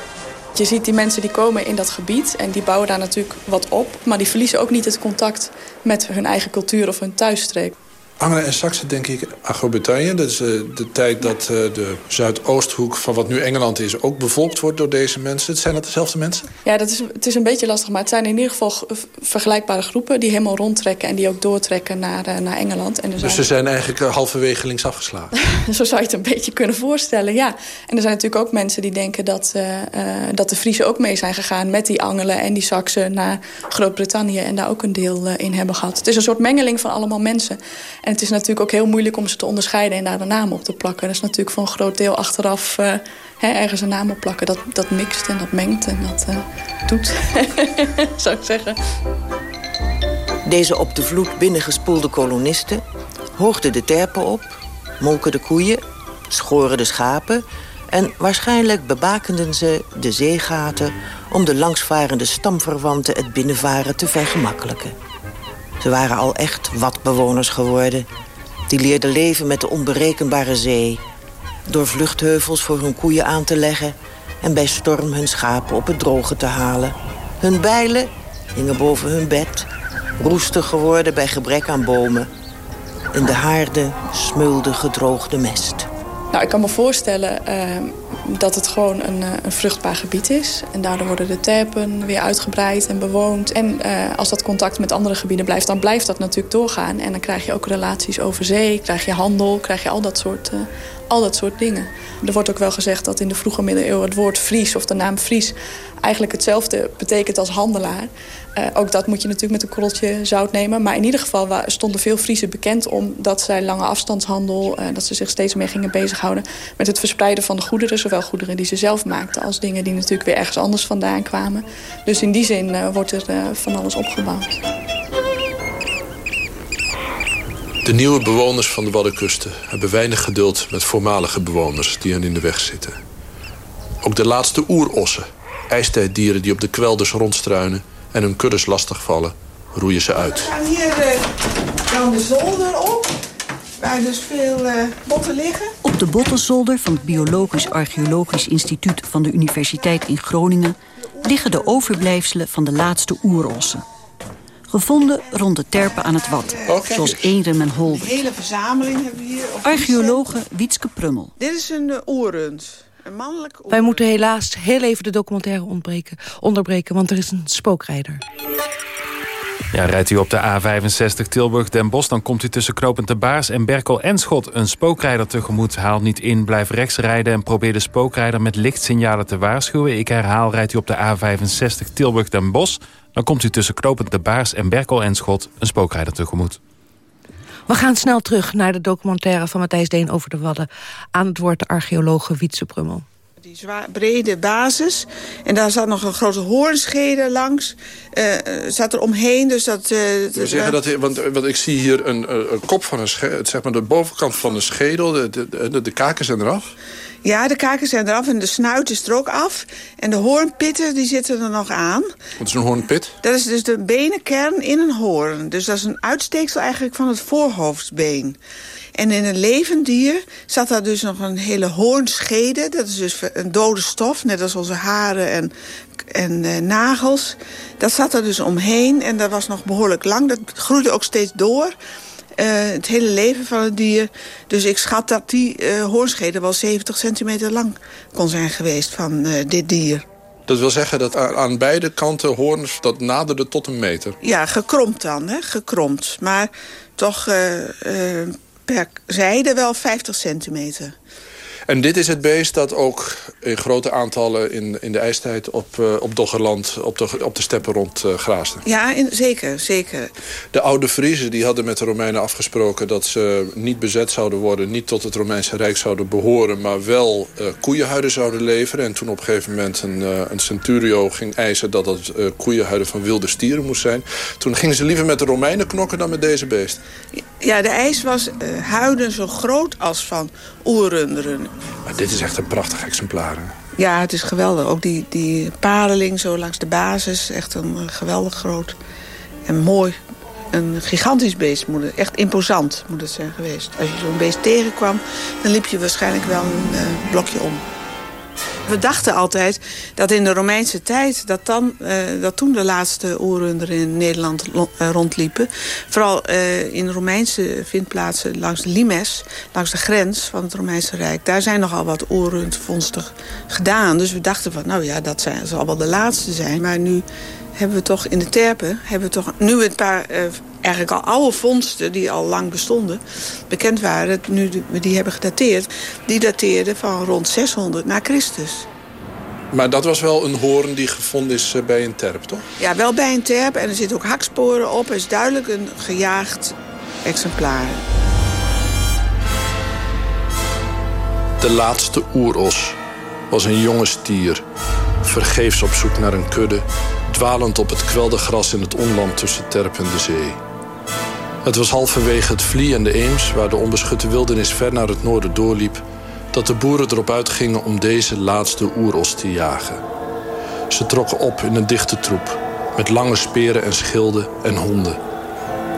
Je ziet die mensen die komen in dat gebied en die bouwen daar natuurlijk wat op. Maar die verliezen ook niet het contact met hun eigen cultuur of hun thuisstreek. Angelen en Saksen, denk ik, Groot-Brittannië. Dat is uh, de tijd dat uh, de zuidoosthoek van wat nu Engeland is... ook bevolkt wordt door deze mensen. Zijn dat dezelfde mensen? Ja, dat is, het is een beetje lastig. Maar het zijn in ieder geval vergelijkbare groepen... die helemaal rondtrekken en die ook doortrekken naar, uh, naar Engeland. En dus zijn... ze zijn eigenlijk halverwege links afgeslagen? <laughs> Zo zou je het een beetje kunnen voorstellen, ja. En er zijn natuurlijk ook mensen die denken dat, dat de Friesen ook mee zijn gegaan... met die Angelen en die Saksen naar Groot-Brittannië... en daar ook een deel in hebben gehad. Het is een soort mengeling van allemaal mensen... En het is natuurlijk ook heel moeilijk om ze te onderscheiden en daar een naam op te plakken. Dat is natuurlijk voor een groot deel achteraf uh, hè, ergens een naam op plakken. Dat, dat mixt en dat mengt en dat uh, doet, <laughs> zou ik zeggen. Deze op de vloed binnengespoelde kolonisten hoogden de terpen op, molken de koeien, schoren de schapen... en waarschijnlijk bebakenden ze de zeegaten... om de langsvarende stamverwanten het binnenvaren te vergemakkelijken. Ze waren al echt watbewoners geworden. Die leerden leven met de onberekenbare zee. Door vluchtheuvels voor hun koeien aan te leggen... en bij storm hun schapen op het droge te halen. Hun bijlen hingen boven hun bed. Roestig geworden bij gebrek aan bomen. In de haarden smeulde gedroogde mest. Nou, ik kan me voorstellen, uh, dat het gewoon een, uh, een, vruchtbaar gebied is. En daardoor worden de terpen weer uitgebreid en bewoond. En uh, als dat contact met andere gebieden blijft, dan blijft dat natuurlijk doorgaan. En dan krijg je ook relaties over zee, krijg je handel, krijg je al dat soort, uh, al dat soort dingen. Er wordt ook wel gezegd dat in de vroege middeleeuwen het woord Fries of de naam Fries eigenlijk hetzelfde betekent als handelaar. Uh, ook dat moet je natuurlijk met een korreltje zout nemen. Maar in ieder geval stonden veel Friesen bekend omdat zij lange afstandshandel... Uh, dat ze zich steeds meer gingen bezighouden met het verspreiden van de goederen. Zowel goederen die ze zelf maakten als dingen die natuurlijk weer ergens anders vandaan kwamen. Dus in die zin uh, wordt er van alles opgebouwd. De nieuwe bewoners van de Waddenkusten hebben weinig geduld met voormalige bewoners die hen in de weg zitten. Ook de laatste oerossen, ijstijddieren die op de kwelders rondstruinen en hun kuddes lastigvallen, roeien ze uit. We gaan hier uh, dan de zolder op, waar dus veel uh, botten liggen. Op de bottenzolder van het Biologisch Archeologisch Instituut van de Universiteit in Groningen liggen de overblijfselen van de laatste oerossen. Gevonden rond de terpen aan het Wad, okay. zoals Eenrem en Holwert. Een hele verzameling hebben we hier. Archeologe Wietske Prummel. Dit is een uh, oerend. Mannelijk. Wij moeten helaas heel even de documentaire ontbreken, onderbreken, want er is een spookrijder. Ja, rijdt u op de A65 Tilburg-Den Bosch... dan komt u tussen Knopend de Baars en Berkel en Schot een spookrijder tegemoet. Haal niet in, blijf rechts rijden en probeer de spookrijder met lichtsignalen te waarschuwen. Ik herhaal, rijdt u op de A65 Tilburg-Den Bosch... dan komt u tussen Knopend de Baars en Berkel en Schot een spookrijder tegemoet. We gaan snel terug naar de documentaire van Matthijs Deen over de Wadden. Aan het woord de archeologe Wietse Prummel. Die zwaar, brede basis. En daar zat nog een grote hoornschede langs. Uh, zat er omheen. Dus dat, uh, We zeggen dat, want, want ik zie hier een, een kop van een schedel. Zeg maar de bovenkant van de schedel. De, de, de, de kaken zijn eraf. Ja, de kaken zijn eraf en de snuit is er ook af. En de hoornpitten die zitten er nog aan. Wat is een hoornpit? Dat is dus de benenkern in een hoorn. Dus dat is een uitsteeksel eigenlijk van het voorhoofdsbeen. En in een levend dier zat daar dus nog een hele hoornschede. Dat is dus een dode stof, net als onze haren en, en uh, nagels. Dat zat er dus omheen en dat was nog behoorlijk lang. Dat groeide ook steeds door. Uh, het hele leven van het dier. Dus ik schat dat die uh, hoornschede wel 70 centimeter lang kon zijn geweest van uh, dit dier. Dat wil zeggen dat aan beide kanten hoorns dat naderde tot een meter? Ja, gekromd dan, hè? gekromd. Maar toch per zijde wel 50 centimeter. En dit is het beest dat ook in grote aantallen in, in de ijstijd op, uh, op Doggerland, op de, op de steppen rond uh, graasden. Ja, in, zeker, zeker. De oude Friezen die hadden met de Romeinen afgesproken dat ze niet bezet zouden worden, niet tot het Romeinse Rijk zouden behoren, maar wel uh, koeienhuiden zouden leveren. En toen op een gegeven moment een, een centurio ging eisen dat het koeienhuiden van wilde stieren moest zijn. Toen gingen ze liever met de Romeinen knokken dan met deze beest. Ja, de eis was huiden zo groot als van oerrunderen. Maar dit is echt een prachtig exemplaar. Hè? Ja, het is geweldig. Ook die, die pareling zo langs de basis. Echt een geweldig groot en mooi. Een gigantisch beest. Moet het, echt imposant moet het zijn geweest. Als je zo'n beest tegenkwam, dan liep je waarschijnlijk wel een uh, blokje om. We dachten altijd dat in de Romeinse tijd... dat, dan, uh, dat toen de laatste oerrunder in Nederland uh, rondliepen. Vooral uh, in Romeinse vindplaatsen langs de Limes... langs de grens van het Romeinse Rijk. Daar zijn nogal wat oerrundvonstig gedaan. Dus we dachten van, nou ja, dat zijn, zal wel de laatste zijn. Maar nu hebben we toch in de terpen... hebben we toch nu een paar eigenlijk al oude vondsten die al lang bestonden, bekend waren, nu we die hebben gedateerd, die dateerden van rond 600 na Christus. Maar dat was wel een hoorn die gevonden is bij een terp, toch? Ja, wel bij een terp en er zitten ook haksporen op. Het is duidelijk een gejaagd exemplaar. De laatste oeros was een jonge stier, vergeefs op zoek naar een kudde, dwalend op het kweldergras in het onland tussen terp en de zee. Het was halverwege het Vlie en de Eems, waar de onbeschutte wildernis ver naar het noorden doorliep, dat de boeren erop uitgingen om deze laatste oeros te jagen. Ze trokken op in een dichte troep, met lange speren en schilden en honden.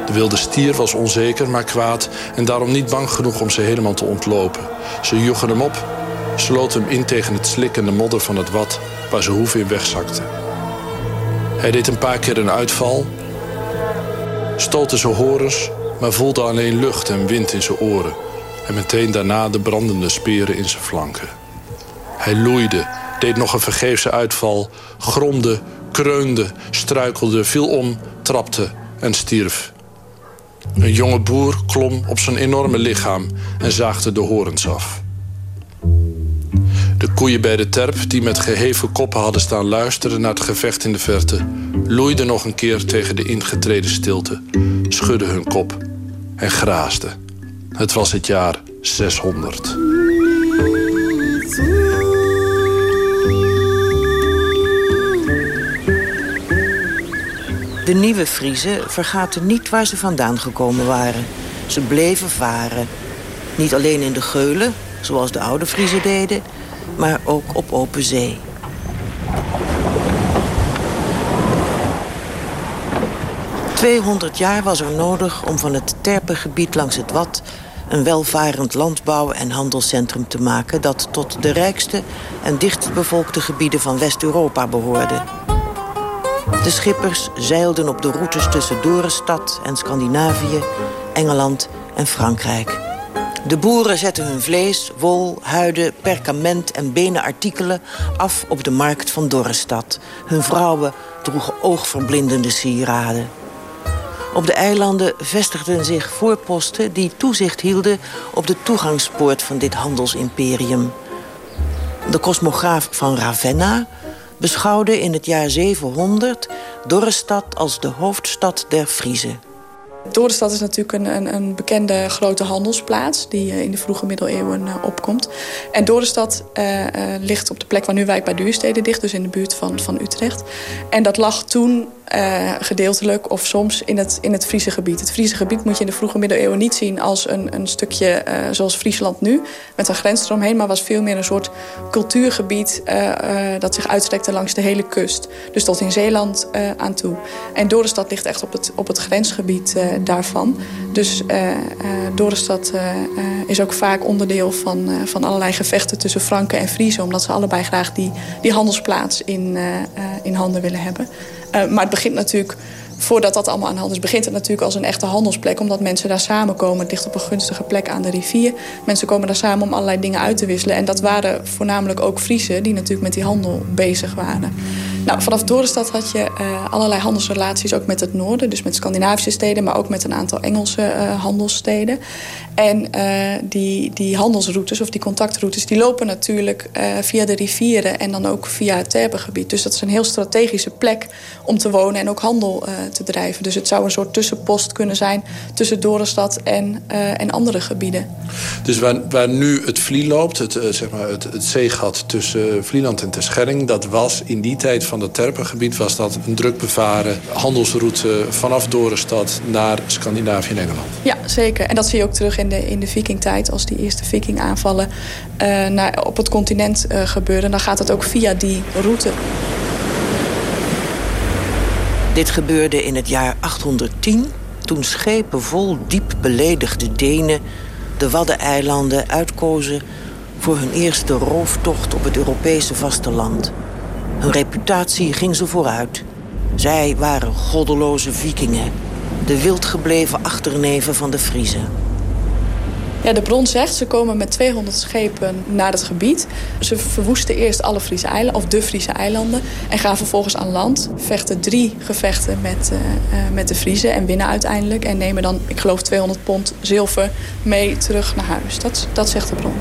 De wilde stier was onzeker, maar kwaad en daarom niet bang genoeg om ze helemaal te ontlopen. Ze joegen hem op, sloten hem in tegen het slikkende modder van het wad, waar zijn hoeven in wegzakten. Hij deed een paar keer een uitval, stootte zijn horens, maar voelde alleen lucht en wind in zijn oren. En meteen daarna de brandende speren in zijn flanken. Hij loeide, deed nog een vergeefse uitval, gromde, kreunde, struikelde, viel om, trapte en stierf. Een jonge boer klom op zijn enorme lichaam en zaagde de horens af. Koeien bij de terp, die met geheven koppen hadden staan luisteren naar het gevecht in de verte, loeiden nog een keer tegen de ingetreden stilte, schudden hun kop en graasden. Het was het jaar 600. De nieuwe Friezen vergaten niet waar ze vandaan gekomen waren. Ze bleven varen. Niet alleen in de geulen, zoals de oude Friezen deden... maar ook op open zee. Tweehonderd jaar was er nodig om van het terpengebied langs het Wad... een welvarend landbouw- en handelscentrum te maken... dat tot de rijkste en dichtbevolkte gebieden van West-Europa behoorde. De schippers zeilden op de routes tussen Dorestad en Scandinavië, Engeland en Frankrijk. De boeren zetten hun vlees, wol, huiden, perkament en benenartikelen af op de markt van Dorestad. Hun vrouwen droegen oogverblindende sieraden. Op de eilanden vestigden zich voorposten die toezicht hielden op de toegangspoort van dit handelsimperium. De kosmograaf van Ravenna beschouwde in het jaar 700 Dorestad als de hoofdstad der Friezen. Dorestad is natuurlijk een, een, bekende grote handelsplaats... die in de vroege middeleeuwen uh, opkomt. En Dorestad uh, uh, ligt op de plek waar nu Wijk bij Duurstede ligt... dus in de buurt van, van Utrecht. En dat lag toen uh, gedeeltelijk of soms in het, in het Friese gebied. Het Friese gebied moet je in de vroege middeleeuwen niet zien als een, een stukje uh, zoals Friesland nu, met een grens eromheen, maar was veel meer een soort cultuurgebied uh, dat zich uitstrekte langs de hele kust. Dus tot in Zeeland aan toe. En Dorestad ligt echt op het, op het grensgebied daarvan. Dus Dorestad is ook vaak onderdeel van, van allerlei gevechten tussen Franken en Friesen, omdat ze allebei graag die, die handelsplaats in, in handen willen hebben. Uh, maar het begint natuurlijk, voordat dat allemaal aan de hand is... begint het natuurlijk als een echte handelsplek. Omdat mensen daar samenkomen. Het ligt op een gunstige plek aan de rivier. Mensen komen daar samen om allerlei dingen uit te wisselen. En dat waren voornamelijk ook Friesen die natuurlijk met die handel bezig waren. Nou, vanaf Dorestad had je uh, allerlei handelsrelaties ook met het noorden. Dus met Scandinavische steden, maar ook met een aantal Engelse uh, handelssteden. En uh, die, die handelsroutes of die contactroutes... die lopen natuurlijk via de rivieren en dan ook via het Terpengebied. Dus dat is een heel strategische plek om te wonen en ook handel te drijven. Dus het zou een soort tussenpost kunnen zijn tussen Dorestad en, en andere gebieden. Dus waar, waar nu het Vlie loopt, het, zeg maar het, het zeegat tussen Vlieland en Terschelling... dat was in die tijd van het Terpengebied was dat een druk bevaren handelsroute vanaf Dorestad naar Scandinavië en Engeland. Ja, zeker. En dat zie je ook terug in de, in de vikingtijd. Als die eerste vikingaanvallen uh, naar, op het continent uh, gebeuren... dan gaat het ook via die route. Dit gebeurde in het jaar 810... toen schepen vol diep beledigde Denen de Waddeneilanden uitkozen... voor hun eerste rooftocht op het Europese vasteland... Hun reputatie ging ze vooruit. Zij waren goddeloze vikingen. De wildgebleven achterneven van de Friezen. De bron zegt, ze komen met 200 schepen naar het gebied. Ze verwoesten eerst alle Friese eilanden, of de Friese eilanden... en gaan vervolgens aan land, vechten drie gevechten met, uh, uh, met de Friezen... en winnen uiteindelijk en nemen dan, ik geloof, 200 pond zilver mee terug naar huis. Dat, dat zegt de bron.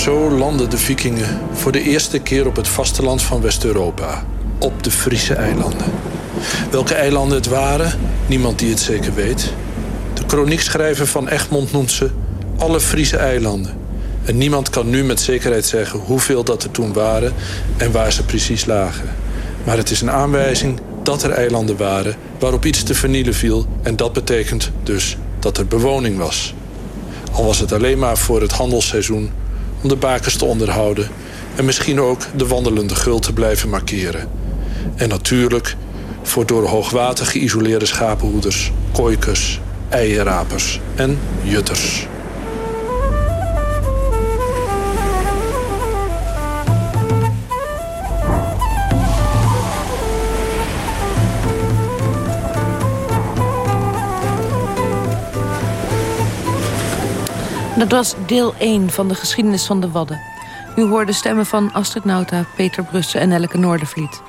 Zo landden de vikingen voor de eerste keer op het vasteland van West-Europa. Op de Friese eilanden. Welke eilanden het waren, niemand die het zeker weet. De kroniekschrijver van Egmond noemt ze alle Friese eilanden. En niemand kan nu met zekerheid zeggen hoeveel dat er toen waren... en waar ze precies lagen. Maar het is een aanwijzing dat er eilanden waren waarop iets te vernielen viel... en dat betekent dus dat er bewoning was. Al was het alleen maar voor het handelsseizoen om de bakens te onderhouden... en misschien ook de wandelende gul te blijven markeren. En natuurlijk voor door hoogwater geïsoleerde schapenhoeders, kooikers, eierrapers en jutters. Dat was deel 1 van de geschiedenis van de Wadden. U hoorde stemmen van Astrid Nauta, Peter Brussen en Elke Noordervliet.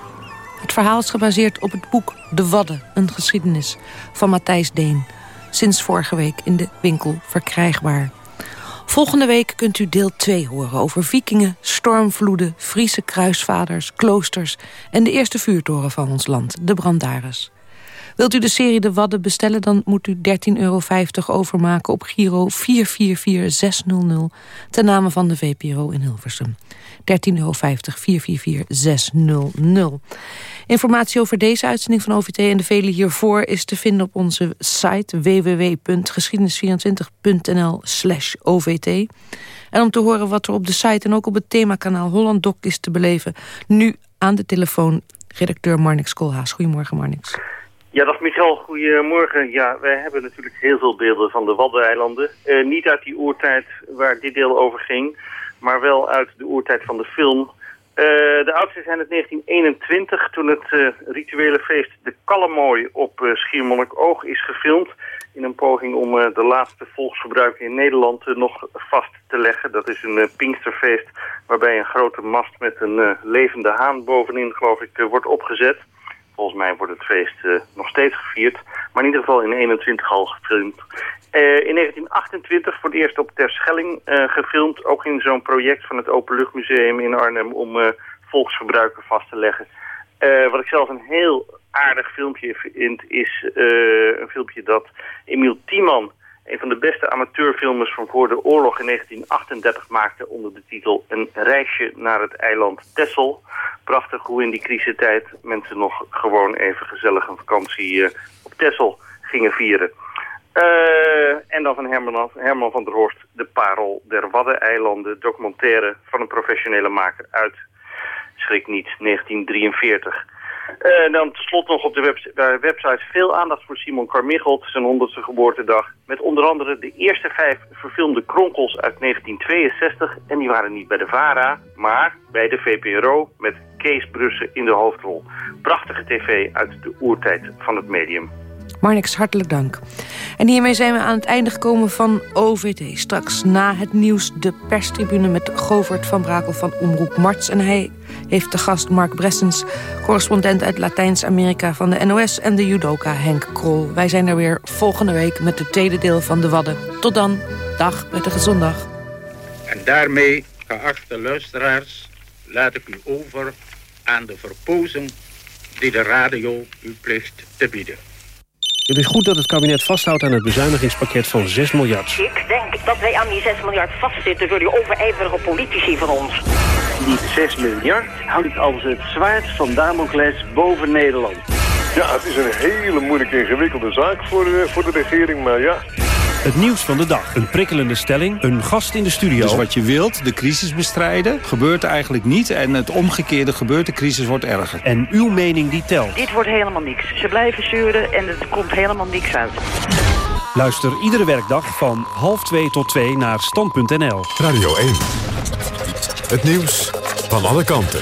Het verhaal is gebaseerd op het boek De Wadden, een geschiedenis... van Matthijs Deen. Sinds vorige week in de winkel verkrijgbaar. Volgende week kunt u deel 2 horen over vikingen, stormvloeden... Friese kruisvaders, kloosters en de eerste vuurtoren van ons land, de Brandaris. Wilt u de serie De Wadden bestellen, dan moet u 13,50 euro overmaken op Giro 444600 ten name van de VPRO in Hilversum. 13,50 euro, 444600. Informatie over deze uitzending van OVT en de vele hiervoor is te vinden op onze site www.geschiedenis24.nl slash OVT. En om te horen wat er op de site en ook op het themakanaal Holland Doc is te beleven, nu aan de telefoon redacteur Marnix Koolhaas. Goedemorgen Marnix. Ja, dag Michel, goedemorgen. Ja, wij hebben natuurlijk heel veel beelden van de Waddeneilanden. Uh, niet uit die oertijd waar dit deel over ging, maar wel uit de oertijd van de film. Uh, de oudste zijn uit 1921, toen het uh, rituele feest De Kallemooi op uh, Schiermonnikoog is gefilmd. In een poging om de laatste volksgebruiken in Nederland nog vast te leggen. Dat is een Pinksterfeest waarbij een grote mast met een levende haan bovenin, geloof ik, wordt opgezet. Volgens mij wordt het feest uh, nog steeds gevierd. Maar in ieder geval in 21 al gefilmd. Uh, in 1928 voor het eerst op Terschelling uh, gefilmd. Ook in zo'n project van het Openluchtmuseum in Arnhem om volksgebruiken vast te leggen. wat ik zelf een heel aardig filmpje vind is een filmpje dat Emiel Tiemann een van de beste amateurfilmers van voor de oorlog in 1938 maakte onder de titel Een reisje naar het eiland Texel. Prachtig hoe in die crisistijd mensen nog gewoon even gezellig een vakantie uh, op Texel gingen vieren. Uh, en dan van Herman, Herman van der Horst, De Parel der Waddeneilanden, documentaire van een professionele maker uit, schrik niet, 1943. En uh, dan tenslotte nog op de webs website veel aandacht voor Simon Carmichelt, zijn 100ste geboortedag. Met onder andere de eerste vijf verfilmde kronkels uit 1962. En die waren niet bij de VARA, maar bij de VPRO met Kees Brussen in de hoofdrol. Prachtige tv uit de oertijd van het medium. Marnix, hartelijk dank. En hiermee zijn we aan het einde gekomen van OVT. Straks na het nieuws de perstribune met Govert van Brakel van Omroep Marts. En hij heeft de gast Mark Bressens, correspondent uit Latijns-Amerika van de NOS... en de judoka Henk Krol. Wij zijn er weer volgende week met het tweede deel van De Wadden. Tot dan. Dag, prettige zondag. En daarmee, geachte luisteraars, laat ik u over aan de verpozen die de radio u plicht te bieden. Het is goed dat het kabinet vasthoudt aan het bezuinigingspakket van 6 miljard. Ik denk dat wij aan die 6 miljard vastzitten door die overijverige politici van ons. Die 6 miljard hangt als het zwaard van Damocles boven Nederland. Ja, het is een hele moeilijke, ingewikkelde zaak voor de, voor de regering, maar ja... Het nieuws van de dag. Een prikkelende stelling. Een gast in de studio. Dus wat je wilt, de crisis bestrijden, gebeurt eigenlijk niet. En het omgekeerde gebeurt, de crisis wordt erger. En uw mening die telt. Dit wordt helemaal niks. Ze blijven zeuren en het komt helemaal niks uit. Luister iedere werkdag van half 2 tot 2 naar stand.nl. Radio 1. Het nieuws van alle kanten.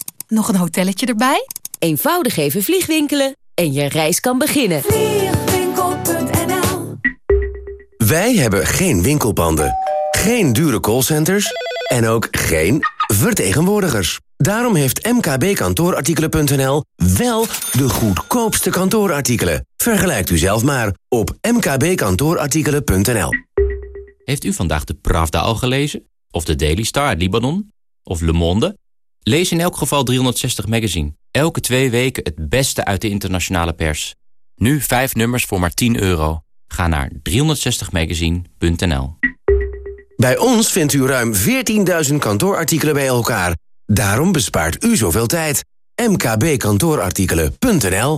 Nog een hotelletje erbij? Eenvoudig even vliegwinkelen en je reis kan beginnen. Vliegwinkel.nl Wij hebben geen winkelpanden, geen dure callcenters en ook geen vertegenwoordigers. Daarom heeft mkbkantoorartikelen.nl wel de goedkoopste kantoorartikelen. Vergelijkt u zelf maar op mkbkantoorartikelen.nl. Heeft u vandaag de Pravda al gelezen? Of de Daily Star uit Libanon? Of Le Monde? Lees in elk geval 360 Magazine. Elke twee weken het beste uit de internationale pers. Nu vijf nummers voor maar 10 euro. Ga naar 360magazine.nl Bij ons vindt u ruim 14.000 kantoorartikelen bij elkaar. Daarom bespaart u zoveel tijd. mkbkantoorartikelen.nl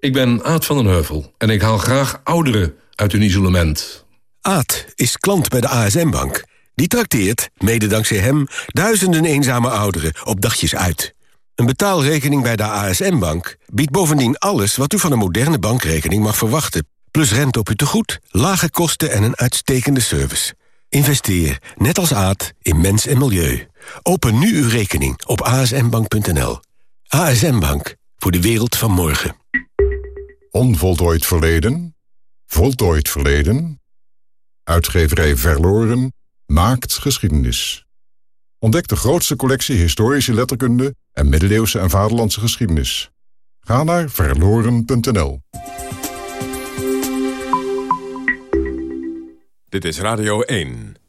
Ik ben Aad van den Heuvel en ik haal graag ouderen uit hun isolement. Aad is klant bij de ASM-bank. Die trakteert, mede dankzij hem, duizenden eenzame ouderen op dagjes uit. Een betaalrekening bij de ASM-bank biedt bovendien alles... wat u van een moderne bankrekening mag verwachten. Plus rente op uw tegoed, lage kosten en een uitstekende service. Investeer, net als Aad, in mens en milieu. Open nu uw rekening op asmbank.nl. ASM Bank, voor de wereld van morgen. Onvoltooid verleden, voltooid verleden. Uitgeverij Verloren maakt geschiedenis. Ontdek de grootste collectie historische letterkunde en middeleeuwse en vaderlandse geschiedenis. Ga naar verloren.nl. Dit is Radio 1.